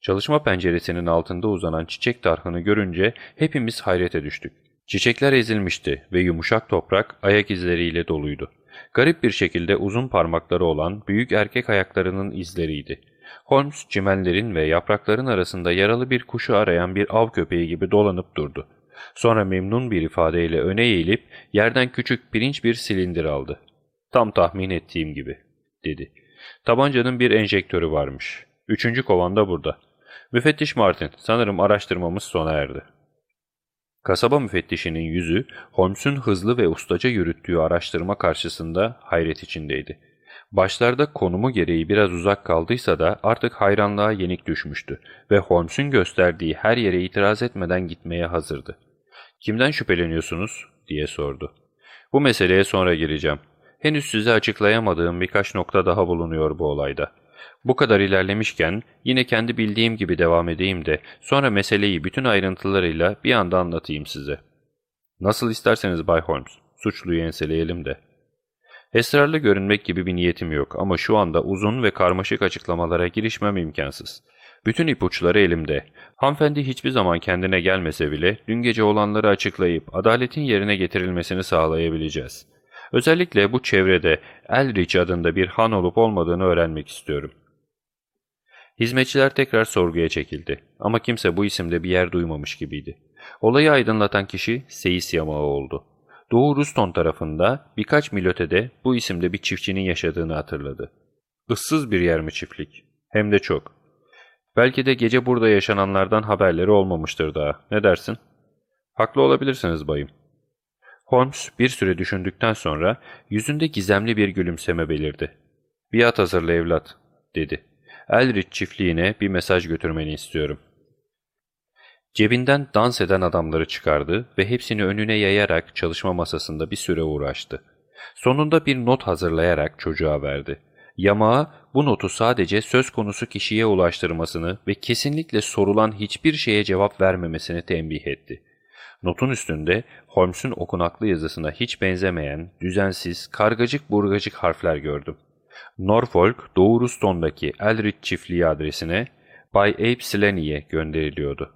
Çalışma penceresinin altında uzanan çiçek tarhını görünce hepimiz hayrete düştük. Çiçekler ezilmişti ve yumuşak toprak ayak izleriyle doluydu. Garip bir şekilde uzun parmakları olan büyük erkek ayaklarının izleriydi. Holmes çimenlerin ve yaprakların arasında yaralı bir kuşu arayan bir av köpeği gibi dolanıp durdu. Sonra memnun bir ifadeyle öne eğilip yerden küçük pirinç bir silindir aldı. Tam tahmin ettiğim gibi, dedi. Tabancanın bir enjektörü varmış. Üçüncü kovan da burada. Müfettiş Martin, sanırım araştırmamız sona erdi. Kasaba müfettişinin yüzü, Holmes'un hızlı ve ustaca yürüttüğü araştırma karşısında hayret içindeydi. Başlarda konumu gereği biraz uzak kaldıysa da artık hayranlığa yenik düşmüştü ve Holmes'un gösterdiği her yere itiraz etmeden gitmeye hazırdı. ''Kimden şüpheleniyorsunuz?'' diye sordu. ''Bu meseleye sonra gireceğim. Henüz size açıklayamadığım birkaç nokta daha bulunuyor bu olayda. Bu kadar ilerlemişken yine kendi bildiğim gibi devam edeyim de sonra meseleyi bütün ayrıntılarıyla bir anda anlatayım size. Nasıl isterseniz Bay Holmes, suçluyu enseleyelim de. Esrarlı görünmek gibi bir niyetim yok ama şu anda uzun ve karmaşık açıklamalara girişmem imkansız. Bütün ipuçları elimde. Hanımefendi hiçbir zaman kendine gelmese bile dün gece olanları açıklayıp adaletin yerine getirilmesini sağlayabileceğiz. Özellikle bu çevrede Elrich adında bir han olup olmadığını öğrenmek istiyorum. Hizmetçiler tekrar sorguya çekildi ama kimse bu isimde bir yer duymamış gibiydi. Olayı aydınlatan kişi Seyis Yamağı oldu. Doğu Ruston tarafında birkaç mil ötede bu isimde bir çiftçinin yaşadığını hatırladı. Issız bir yer mi çiftlik? Hem de çok. Belki de gece burada yaşananlardan haberleri olmamıştır daha. Ne dersin? Haklı olabilirsiniz bayım. Holmes bir süre düşündükten sonra yüzünde gizemli bir gülümseme belirdi. ''Biat hazırla evlat.'' dedi. ''Elrich çiftliğine bir mesaj götürmeni istiyorum.'' Cebinden dans eden adamları çıkardı ve hepsini önüne yayarak çalışma masasında bir süre uğraştı. Sonunda bir not hazırlayarak çocuğa verdi. Yamağa bu notu sadece söz konusu kişiye ulaştırmasını ve kesinlikle sorulan hiçbir şeye cevap vermemesini tembih etti. Notun üstünde Holmes'un okunaklı yazısına hiç benzemeyen, düzensiz, kargacık burgacık harfler gördüm. Norfolk, Doğu Ruston'daki Elrich çiftliği adresine Bay Abe Slaney'e gönderiliyordu.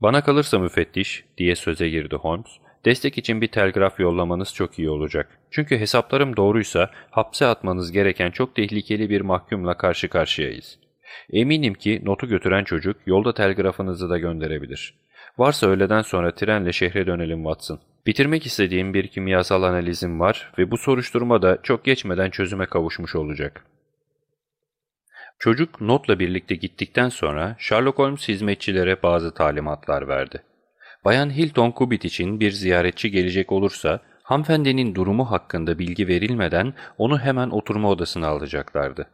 ''Bana kalırsa müfettiş'' diye söze girdi Holmes. ''Destek için bir telgraf yollamanız çok iyi olacak. Çünkü hesaplarım doğruysa hapse atmanız gereken çok tehlikeli bir mahkumla karşı karşıyayız. Eminim ki notu götüren çocuk yolda telgrafınızı da gönderebilir. Varsa öğleden sonra trenle şehre dönelim Watson. Bitirmek istediğim bir kimyasal analizim var ve bu soruşturma da çok geçmeden çözüme kavuşmuş olacak. Çocuk notla birlikte gittikten sonra Sherlock Holmes hizmetçilere bazı talimatlar verdi. Bayan Hilton Kubit için bir ziyaretçi gelecek olursa hanımefendinin durumu hakkında bilgi verilmeden onu hemen oturma odasına alacaklardı.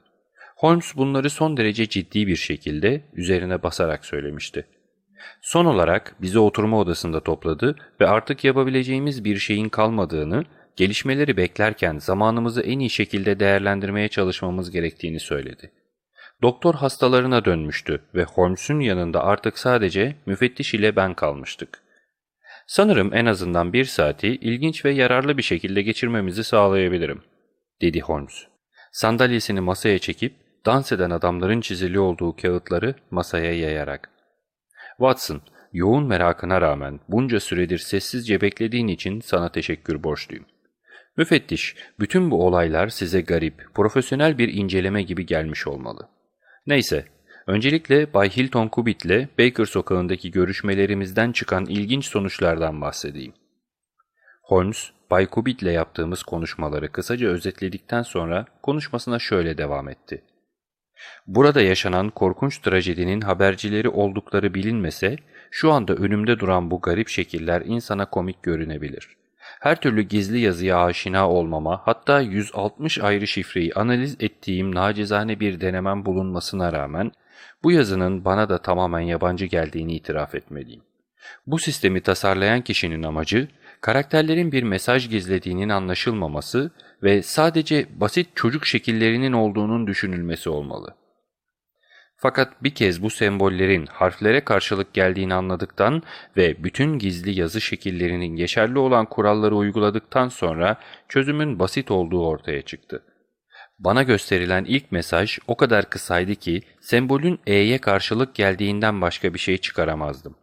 Holmes bunları son derece ciddi bir şekilde üzerine basarak söylemişti. Son olarak bizi oturma odasında topladı ve artık yapabileceğimiz bir şeyin kalmadığını, gelişmeleri beklerken zamanımızı en iyi şekilde değerlendirmeye çalışmamız gerektiğini söyledi. Doktor hastalarına dönmüştü ve Holmes'un yanında artık sadece müfettiş ile ben kalmıştık. Sanırım en azından bir saati ilginç ve yararlı bir şekilde geçirmemizi sağlayabilirim, dedi Holmes. Sandalyesini masaya çekip dans eden adamların çizili olduğu kağıtları masaya yayarak. Watson, yoğun merakına rağmen bunca süredir sessizce beklediğin için sana teşekkür borçluyum. Müfettiş, bütün bu olaylar size garip, profesyonel bir inceleme gibi gelmiş olmalı. Neyse, öncelikle Bay Hilton Kubit'le Baker sokağındaki görüşmelerimizden çıkan ilginç sonuçlardan bahsedeyim. Holmes, Bay Kubit'le yaptığımız konuşmaları kısaca özetledikten sonra konuşmasına şöyle devam etti. Burada yaşanan korkunç trajedinin habercileri oldukları bilinmese, şu anda önümde duran bu garip şekiller insana komik görünebilir. Her türlü gizli yazıya aşina olmama, hatta 160 ayrı şifreyi analiz ettiğim nacizane bir denemem bulunmasına rağmen, bu yazının bana da tamamen yabancı geldiğini itiraf etmeliyim. Bu sistemi tasarlayan kişinin amacı, karakterlerin bir mesaj gizlediğinin anlaşılmaması ve sadece basit çocuk şekillerinin olduğunun düşünülmesi olmalı. Fakat bir kez bu sembollerin harflere karşılık geldiğini anladıktan ve bütün gizli yazı şekillerinin geçerli olan kuralları uyguladıktan sonra çözümün basit olduğu ortaya çıktı. Bana gösterilen ilk mesaj o kadar kısaydı ki sembolün E'ye karşılık geldiğinden başka bir şey çıkaramazdım.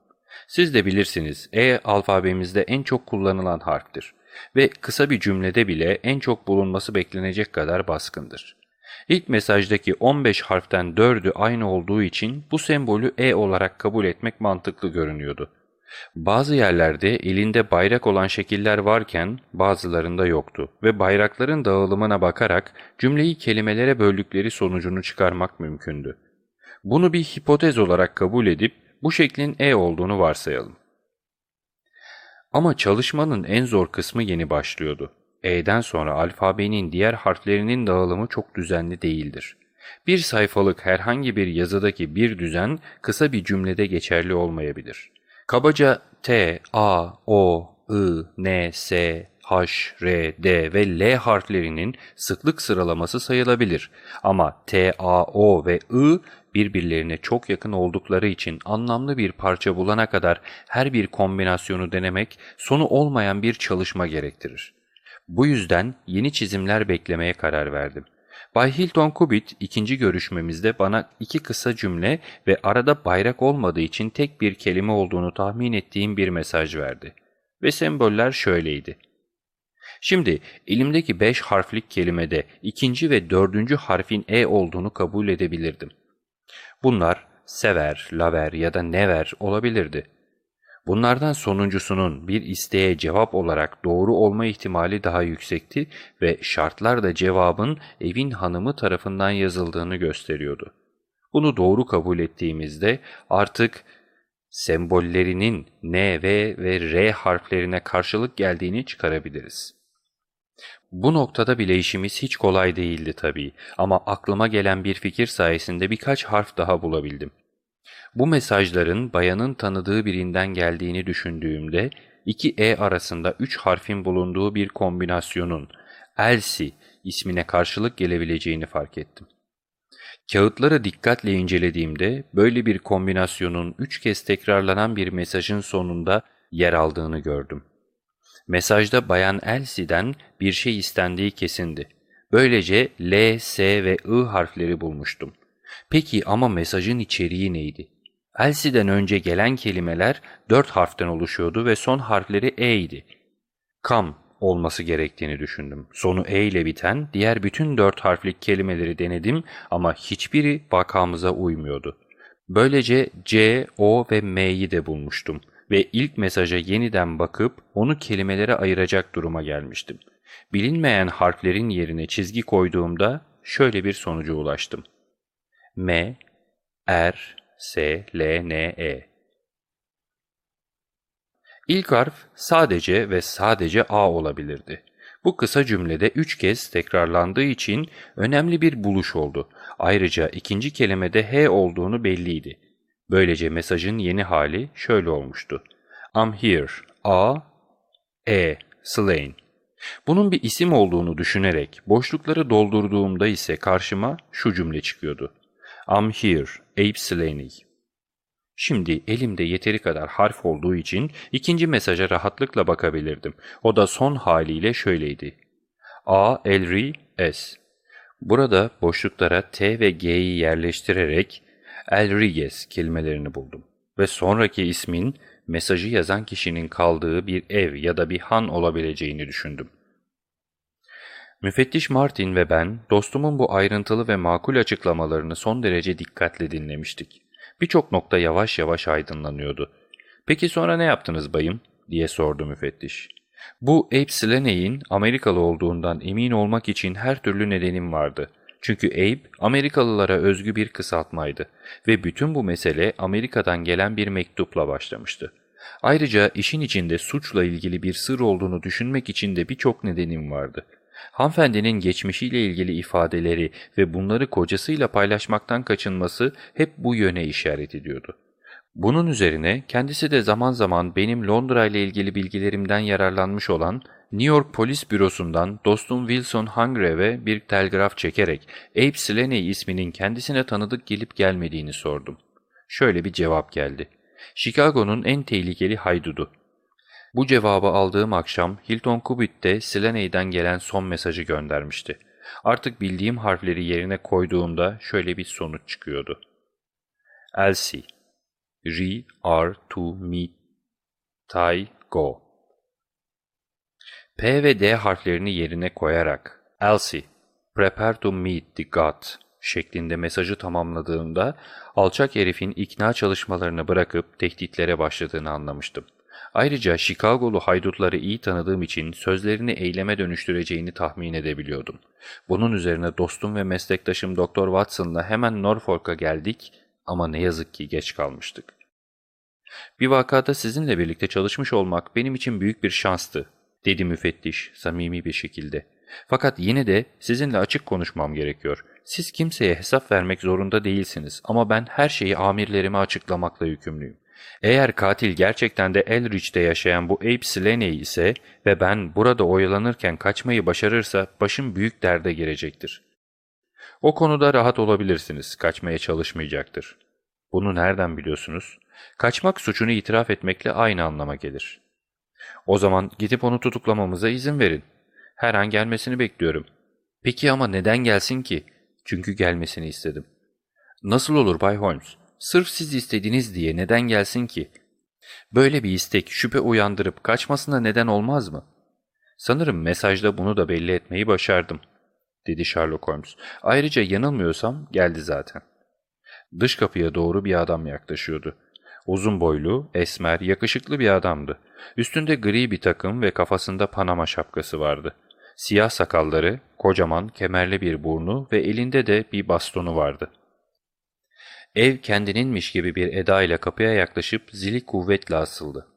Siz de bilirsiniz E alfabemizde en çok kullanılan harftir ve kısa bir cümlede bile en çok bulunması beklenecek kadar baskındır. İlk mesajdaki 15 harften 4'ü aynı olduğu için bu sembolü E olarak kabul etmek mantıklı görünüyordu. Bazı yerlerde elinde bayrak olan şekiller varken bazılarında yoktu ve bayrakların dağılımına bakarak cümleyi kelimelere böldükleri sonucunu çıkarmak mümkündü. Bunu bir hipotez olarak kabul edip bu şeklin E olduğunu varsayalım. Ama çalışmanın en zor kısmı yeni başlıyordu. E'den sonra alfabenin diğer harflerinin dağılımı çok düzenli değildir. Bir sayfalık herhangi bir yazıdaki bir düzen kısa bir cümlede geçerli olmayabilir. Kabaca T, A, O, I, N, S, H, R, D ve L harflerinin sıklık sıralaması sayılabilir. Ama T, A, O ve I birbirlerine çok yakın oldukları için anlamlı bir parça bulana kadar her bir kombinasyonu denemek sonu olmayan bir çalışma gerektirir. Bu yüzden yeni çizimler beklemeye karar verdim. Bay Hilton Kubit ikinci görüşmemizde bana iki kısa cümle ve arada bayrak olmadığı için tek bir kelime olduğunu tahmin ettiğim bir mesaj verdi. Ve semboller şöyleydi. Şimdi elimdeki beş harflik kelimede ikinci ve dördüncü harfin E olduğunu kabul edebilirdim. Bunlar sever, laver ya da never olabilirdi. Bunlardan sonuncusunun bir isteğe cevap olarak doğru olma ihtimali daha yüksekti ve şartlar da cevabın evin hanımı tarafından yazıldığını gösteriyordu. Bunu doğru kabul ettiğimizde artık sembollerinin N, V ve R harflerine karşılık geldiğini çıkarabiliriz. Bu noktada bile işimiz hiç kolay değildi tabii ama aklıma gelen bir fikir sayesinde birkaç harf daha bulabildim. Bu mesajların bayanın tanıdığı birinden geldiğini düşündüğümde iki E arasında üç harfin bulunduğu bir kombinasyonun Elsie ismine karşılık gelebileceğini fark ettim. Kağıtları dikkatle incelediğimde böyle bir kombinasyonun üç kez tekrarlanan bir mesajın sonunda yer aldığını gördüm. Mesajda Bayan Elsie'den bir şey istendiği kesindi. Böylece L, S ve I harfleri bulmuştum. Peki ama mesajın içeriği neydi? Elsie'den önce gelen kelimeler dört harften oluşuyordu ve son harfleri E idi. Come olması gerektiğini düşündüm. Sonu E ile biten diğer bütün dört harflik kelimeleri denedim ama hiçbiri vakamıza uymuyordu. Böylece C, O ve M'yi de bulmuştum ve ilk mesaja yeniden bakıp onu kelimelere ayıracak duruma gelmiştim. Bilinmeyen harflerin yerine çizgi koyduğumda şöyle bir sonuca ulaştım. M, R, S, L, N, E. İlk harf sadece ve sadece A olabilirdi. Bu kısa cümlede üç kez tekrarlandığı için önemli bir buluş oldu. Ayrıca ikinci kelimede H olduğunu belliydi. Böylece mesajın yeni hali şöyle olmuştu. I'm here. A, E, slain. Bunun bir isim olduğunu düşünerek boşlukları doldurduğumda ise karşıma şu cümle çıkıyordu. I'm here, Abe Slaney. Şimdi elimde yeteri kadar harf olduğu için ikinci mesaja rahatlıkla bakabilirdim. O da son haliyle şöyleydi. A, Elri, S. Burada boşluklara T ve G'yi yerleştirerek Elrigues kelimelerini buldum. Ve sonraki ismin mesajı yazan kişinin kaldığı bir ev ya da bir han olabileceğini düşündüm. Müfettiş Martin ve ben dostumun bu ayrıntılı ve makul açıklamalarını son derece dikkatle dinlemiştik. Birçok nokta yavaş yavaş aydınlanıyordu. ''Peki sonra ne yaptınız bayım?'' diye sordu müfettiş. Bu Abe Slaney'in Amerikalı olduğundan emin olmak için her türlü nedenim vardı. Çünkü Abe Amerikalılara özgü bir kısaltmaydı ve bütün bu mesele Amerika'dan gelen bir mektupla başlamıştı. Ayrıca işin içinde suçla ilgili bir sır olduğunu düşünmek için de birçok nedenim vardı. Hanımefendinin geçmişiyle ilgili ifadeleri ve bunları kocasıyla paylaşmaktan kaçınması hep bu yöne işaret ediyordu. Bunun üzerine kendisi de zaman zaman benim Londra ile ilgili bilgilerimden yararlanmış olan New York Polis Bürosu'ndan dostum Wilson Hungrave'e bir telgraf çekerek Abe Slaney isminin kendisine tanıdık gelip gelmediğini sordum. Şöyle bir cevap geldi. Chicago'nun en tehlikeli haydudu. Bu cevabı aldığım akşam Hilton Kubit'te Slaney'den gelen son mesajı göndermişti. Artık bildiğim harfleri yerine koyduğumda şöyle bir sonuç çıkıyordu. Elsie Re are to meet Tai go. P ve D harflerini yerine koyarak Elsie, prepare to meet the God şeklinde mesajı tamamladığımda alçak herifin ikna çalışmalarını bırakıp tehditlere başladığını anlamıştım. Ayrıca Chicago'lu haydutları iyi tanıdığım için sözlerini eyleme dönüştüreceğini tahmin edebiliyordum. Bunun üzerine dostum ve meslektaşım Dr. Watson'la hemen Norfolk'a geldik ama ne yazık ki geç kalmıştık. Bir vakada sizinle birlikte çalışmış olmak benim için büyük bir şanstı, dedi müfettiş samimi bir şekilde. Fakat yine de sizinle açık konuşmam gerekiyor. Siz kimseye hesap vermek zorunda değilsiniz ama ben her şeyi amirlerime açıklamakla yükümlüyüm. Eğer katil gerçekten de Elrich'te yaşayan bu Abe Slaney ise ve ben burada oyalanırken kaçmayı başarırsa başım büyük derde girecektir. O konuda rahat olabilirsiniz, kaçmaya çalışmayacaktır. Bunu nereden biliyorsunuz? Kaçmak suçunu itiraf etmekle aynı anlama gelir. O zaman gidip onu tutuklamamıza izin verin. Her an gelmesini bekliyorum. Peki ama neden gelsin ki? Çünkü gelmesini istedim. Nasıl olur Bay Holmes? Sırf siz istediniz diye neden gelsin ki? Böyle bir istek şüphe uyandırıp kaçmasına neden olmaz mı? Sanırım mesajda bunu da belli etmeyi başardım, dedi Sherlock Holmes. Ayrıca yanılmıyorsam geldi zaten. Dış kapıya doğru bir adam yaklaşıyordu. Uzun boylu, esmer, yakışıklı bir adamdı. Üstünde gri bir takım ve kafasında panama şapkası vardı. Siyah sakalları, kocaman, kemerli bir burnu ve elinde de bir bastonu vardı. Ev kendininmiş gibi bir eda ile kapıya yaklaşıp zili kuvvetle asıldı.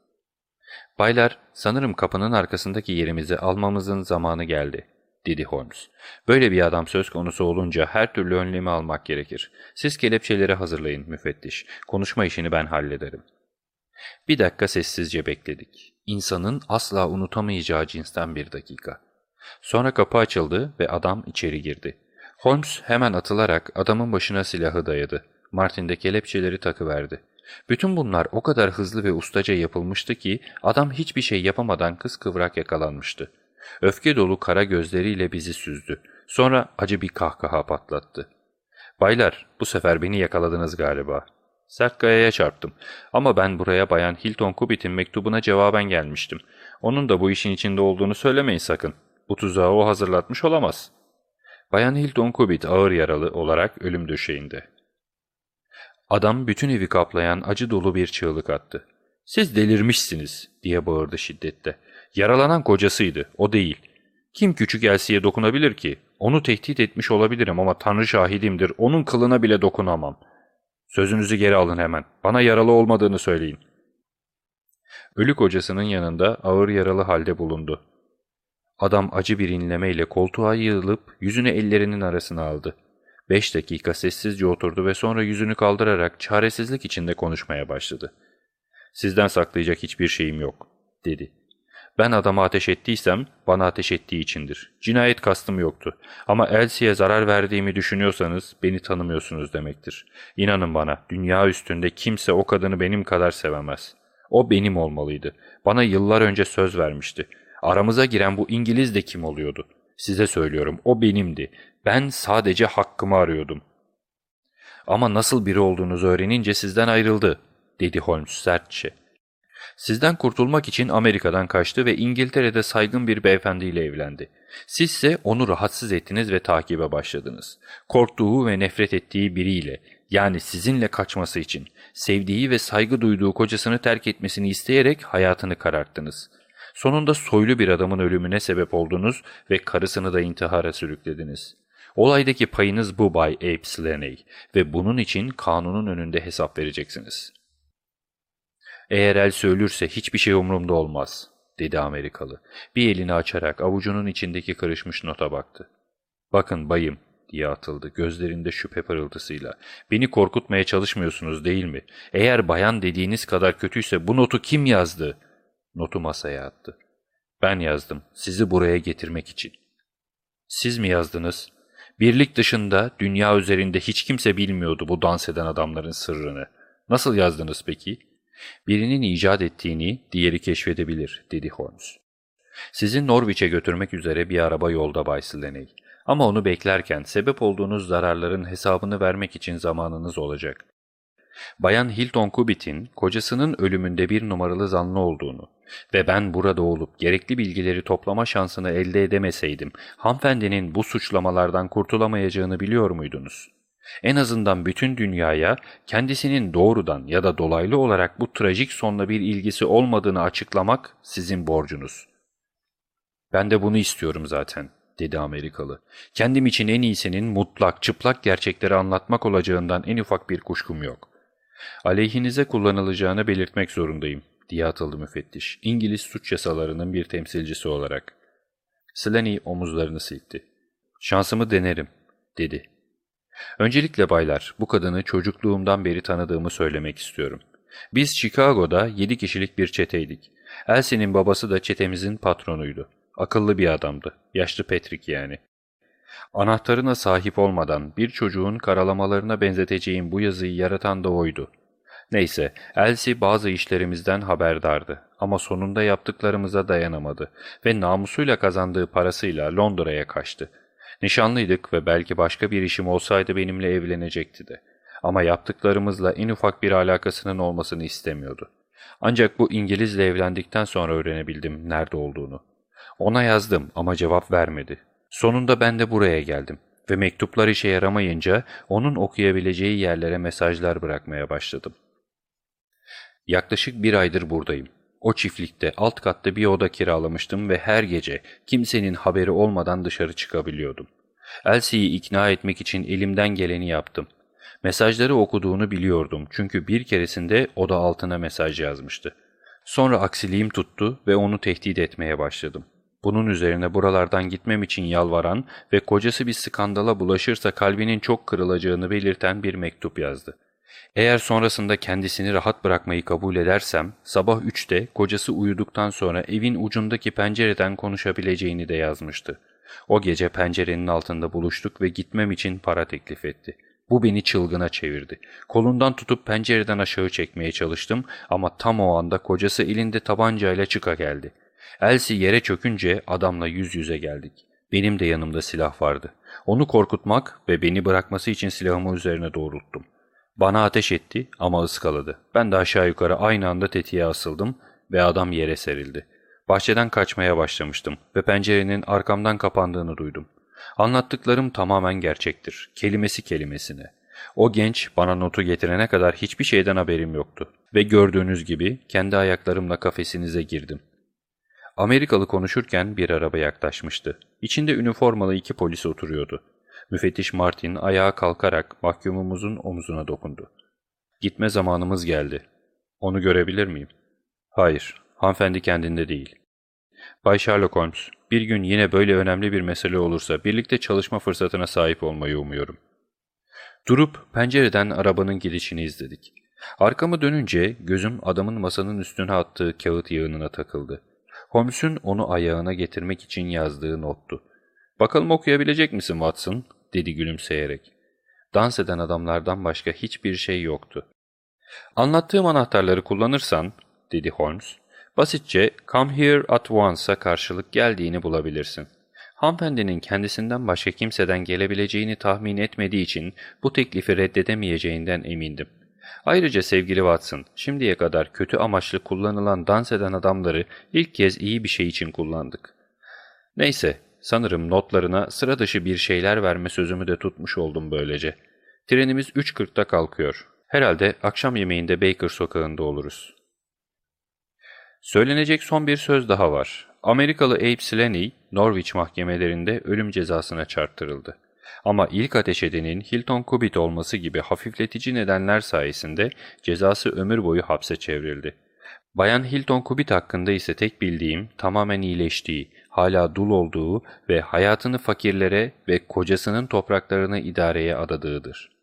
''Baylar, sanırım kapının arkasındaki yerimizi almamızın zamanı geldi.'' dedi Holmes. ''Böyle bir adam söz konusu olunca her türlü önlemi almak gerekir. Siz kelepçeleri hazırlayın müfettiş. Konuşma işini ben hallederim.'' Bir dakika sessizce bekledik. İnsanın asla unutamayacağı cinsten bir dakika. Sonra kapı açıldı ve adam içeri girdi. Holmes hemen atılarak adamın başına silahı dayadı. Martin de kelepçeleri takıverdi. Bütün bunlar o kadar hızlı ve ustaca yapılmıştı ki adam hiçbir şey yapamadan kıskıvrak yakalanmıştı. Öfke dolu kara gözleriyle bizi süzdü. Sonra acı bir kahkaha patlattı. ''Baylar, bu sefer beni yakaladınız galiba.'' Sert kayaya çarptım. Ama ben buraya bayan Hilton Kubit'in mektubuna cevaben gelmiştim. Onun da bu işin içinde olduğunu söylemeyin sakın. Bu tuzağı o hazırlatmış olamaz. Bayan Hilton Kubit ağır yaralı olarak ölüm döşeğinde. Adam bütün evi kaplayan acı dolu bir çığlık attı. ''Siz delirmişsiniz!'' diye bağırdı şiddetle. ''Yaralanan kocasıydı, o değil. Kim küçük Elsie'ye dokunabilir ki? Onu tehdit etmiş olabilirim ama Tanrı şahidimdir, onun kılına bile dokunamam. Sözünüzü geri alın hemen, bana yaralı olmadığını söyleyin.'' Ölü kocasının yanında ağır yaralı halde bulundu. Adam acı bir inlemeyle koltuğa yığılıp yüzünü ellerinin arasına aldı. Beş dakika sessizce oturdu ve sonra yüzünü kaldırarak çaresizlik içinde konuşmaya başladı. ''Sizden saklayacak hiçbir şeyim yok.'' dedi. ''Ben adama ateş ettiysem bana ateş ettiği içindir. Cinayet kastım yoktu. Ama Elsie'ye zarar verdiğimi düşünüyorsanız beni tanımıyorsunuz demektir. İnanın bana dünya üstünde kimse o kadını benim kadar sevemez. O benim olmalıydı. Bana yıllar önce söz vermişti. Aramıza giren bu İngiliz de kim oluyordu? Size söylüyorum o benimdi. Ben sadece hakkımı arıyordum. Ama nasıl biri olduğunuzu öğrenince sizden ayrıldı, dedi Holmes sertçe. Sizden kurtulmak için Amerika'dan kaçtı ve İngiltere'de saygın bir beyefendiyle evlendi. Sizse onu rahatsız ettiniz ve takibe başladınız. Korktuğu ve nefret ettiği biriyle, yani sizinle kaçması için, sevdiği ve saygı duyduğu kocasını terk etmesini isteyerek hayatını kararttınız. Sonunda soylu bir adamın ölümüne sebep oldunuz ve karısını da intihara sürüklediniz. Olaydaki payınız bu Bay Abe Slaney ve bunun için kanunun önünde hesap vereceksiniz. Eğer el söylürse hiçbir şey umurumda olmaz, dedi Amerikalı. Bir elini açarak avucunun içindeki karışmış nota baktı. Bakın bayım, diye atıldı gözlerinde şüphe pırıltısıyla. Beni korkutmaya çalışmıyorsunuz değil mi? Eğer bayan dediğiniz kadar kötüyse bu notu kim yazdı? Notu masaya attı. Ben yazdım, sizi buraya getirmek için. Siz mi yazdınız? Birlik dışında dünya üzerinde hiç kimse bilmiyordu bu dans eden adamların sırrını. Nasıl yazdınız peki? Birinin icat ettiğini diğeri keşfedebilir, dedi Holmes. Sizi Norwich'e götürmek üzere bir araba yolda Bay Slaney. Ama onu beklerken sebep olduğunuz zararların hesabını vermek için zamanınız olacak. Bayan Hilton Kubit'in kocasının ölümünde bir numaralı zanlı olduğunu ve ben burada olup gerekli bilgileri toplama şansını elde edemeseydim hanımefendinin bu suçlamalardan kurtulamayacağını biliyor muydunuz? En azından bütün dünyaya kendisinin doğrudan ya da dolaylı olarak bu trajik sonla bir ilgisi olmadığını açıklamak sizin borcunuz. Ben de bunu istiyorum zaten dedi Amerikalı. Kendim için en iyisinin mutlak, çıplak gerçekleri anlatmak olacağından en ufak bir kuşkum yok. Aleyhinize kullanılacağını belirtmek zorundayım, diye atıldı müfettiş, İngiliz suç yasalarının bir temsilcisi olarak. Slaney omuzlarını silkti. Şansımı denerim, dedi. Öncelikle baylar, bu kadını çocukluğumdan beri tanıdığımı söylemek istiyorum. Biz Chicago'da yedi kişilik bir çeteydik. Elsie'nin babası da çetemizin patronuydu. Akıllı bir adamdı. Yaşlı Patrick yani. Anahtarına sahip olmadan bir çocuğun karalamalarına benzeteceğim bu yazıyı yaratan da oydu. Neyse, Elsie bazı işlerimizden haberdardı ama sonunda yaptıklarımıza dayanamadı ve namusuyla kazandığı parasıyla Londra'ya kaçtı. Nişanlıydık ve belki başka bir işim olsaydı benimle evlenecekti de. Ama yaptıklarımızla en ufak bir alakasının olmasını istemiyordu. Ancak bu İngilizle evlendikten sonra öğrenebildim nerede olduğunu. Ona yazdım ama cevap vermedi. Sonunda ben de buraya geldim ve mektuplar işe yaramayınca onun okuyabileceği yerlere mesajlar bırakmaya başladım. Yaklaşık bir aydır buradayım. O çiftlikte alt katta bir oda kiralamıştım ve her gece kimsenin haberi olmadan dışarı çıkabiliyordum. Elsie'yi ikna etmek için elimden geleni yaptım. Mesajları okuduğunu biliyordum çünkü bir keresinde oda altına mesaj yazmıştı. Sonra aksiliğim tuttu ve onu tehdit etmeye başladım. Bunun üzerine buralardan gitmem için yalvaran ve kocası bir skandala bulaşırsa kalbinin çok kırılacağını belirten bir mektup yazdı. Eğer sonrasında kendisini rahat bırakmayı kabul edersem, sabah üçte kocası uyuduktan sonra evin ucundaki pencereden konuşabileceğini de yazmıştı. O gece pencerenin altında buluştuk ve gitmem için para teklif etti. Bu beni çılgına çevirdi. Kolundan tutup pencereden aşağı çekmeye çalıştım ama tam o anda kocası elinde tabancayla çıka geldi. Elsie yere çökünce adamla yüz yüze geldik. Benim de yanımda silah vardı. Onu korkutmak ve beni bırakması için silahımı üzerine doğrulttum. Bana ateş etti ama ıskaladı. Ben de aşağı yukarı aynı anda tetiğe asıldım ve adam yere serildi. Bahçeden kaçmaya başlamıştım ve pencerenin arkamdan kapandığını duydum. Anlattıklarım tamamen gerçektir, kelimesi kelimesine. O genç bana notu getirene kadar hiçbir şeyden haberim yoktu. Ve gördüğünüz gibi kendi ayaklarımla kafesinize girdim. Amerikalı konuşurken bir araba yaklaşmıştı. İçinde üniformalı iki polis oturuyordu. Müfettiş Martin ayağa kalkarak mahkumumuzun omuzuna dokundu. Gitme zamanımız geldi. Onu görebilir miyim? Hayır, hanımefendi kendinde değil. Bay Sherlock Holmes, bir gün yine böyle önemli bir mesele olursa birlikte çalışma fırsatına sahip olmayı umuyorum. Durup pencereden arabanın gidişini izledik. Arkamı dönünce gözüm adamın masanın üstüne attığı kağıt yığınına takıldı. Holmes'un onu ayağına getirmek için yazdığı nottu. ''Bakalım okuyabilecek misin Watson?'' Dedi gülümseyerek. Dans eden adamlardan başka hiçbir şey yoktu. ''Anlattığım anahtarları kullanırsan'' dedi Holmes, ''basitçe ''Come here at once'a karşılık geldiğini bulabilirsin.'' Hanımefendinin kendisinden başka kimseden gelebileceğini tahmin etmediği için bu teklifi reddedemeyeceğinden emindim. Ayrıca sevgili Watson, şimdiye kadar kötü amaçlı kullanılan dans eden adamları ilk kez iyi bir şey için kullandık. Neyse, sanırım notlarına sıra dışı bir şeyler verme sözümü de tutmuş oldum böylece. Trenimiz 3.40'da kalkıyor. Herhalde akşam yemeğinde Baker sokağında oluruz. Söylenecek son bir söz daha var. Amerikalı Abe Slaney, Norwich mahkemelerinde ölüm cezasına çarptırıldı. Ama ilk ateş edenin Hilton Kubit olması gibi hafifletici nedenler sayesinde cezası ömür boyu hapse çevrildi. Bayan Hilton Kubit hakkında ise tek bildiğim tamamen iyileştiği, hala dul olduğu ve hayatını fakirlere ve kocasının topraklarını idareye adadığıdır.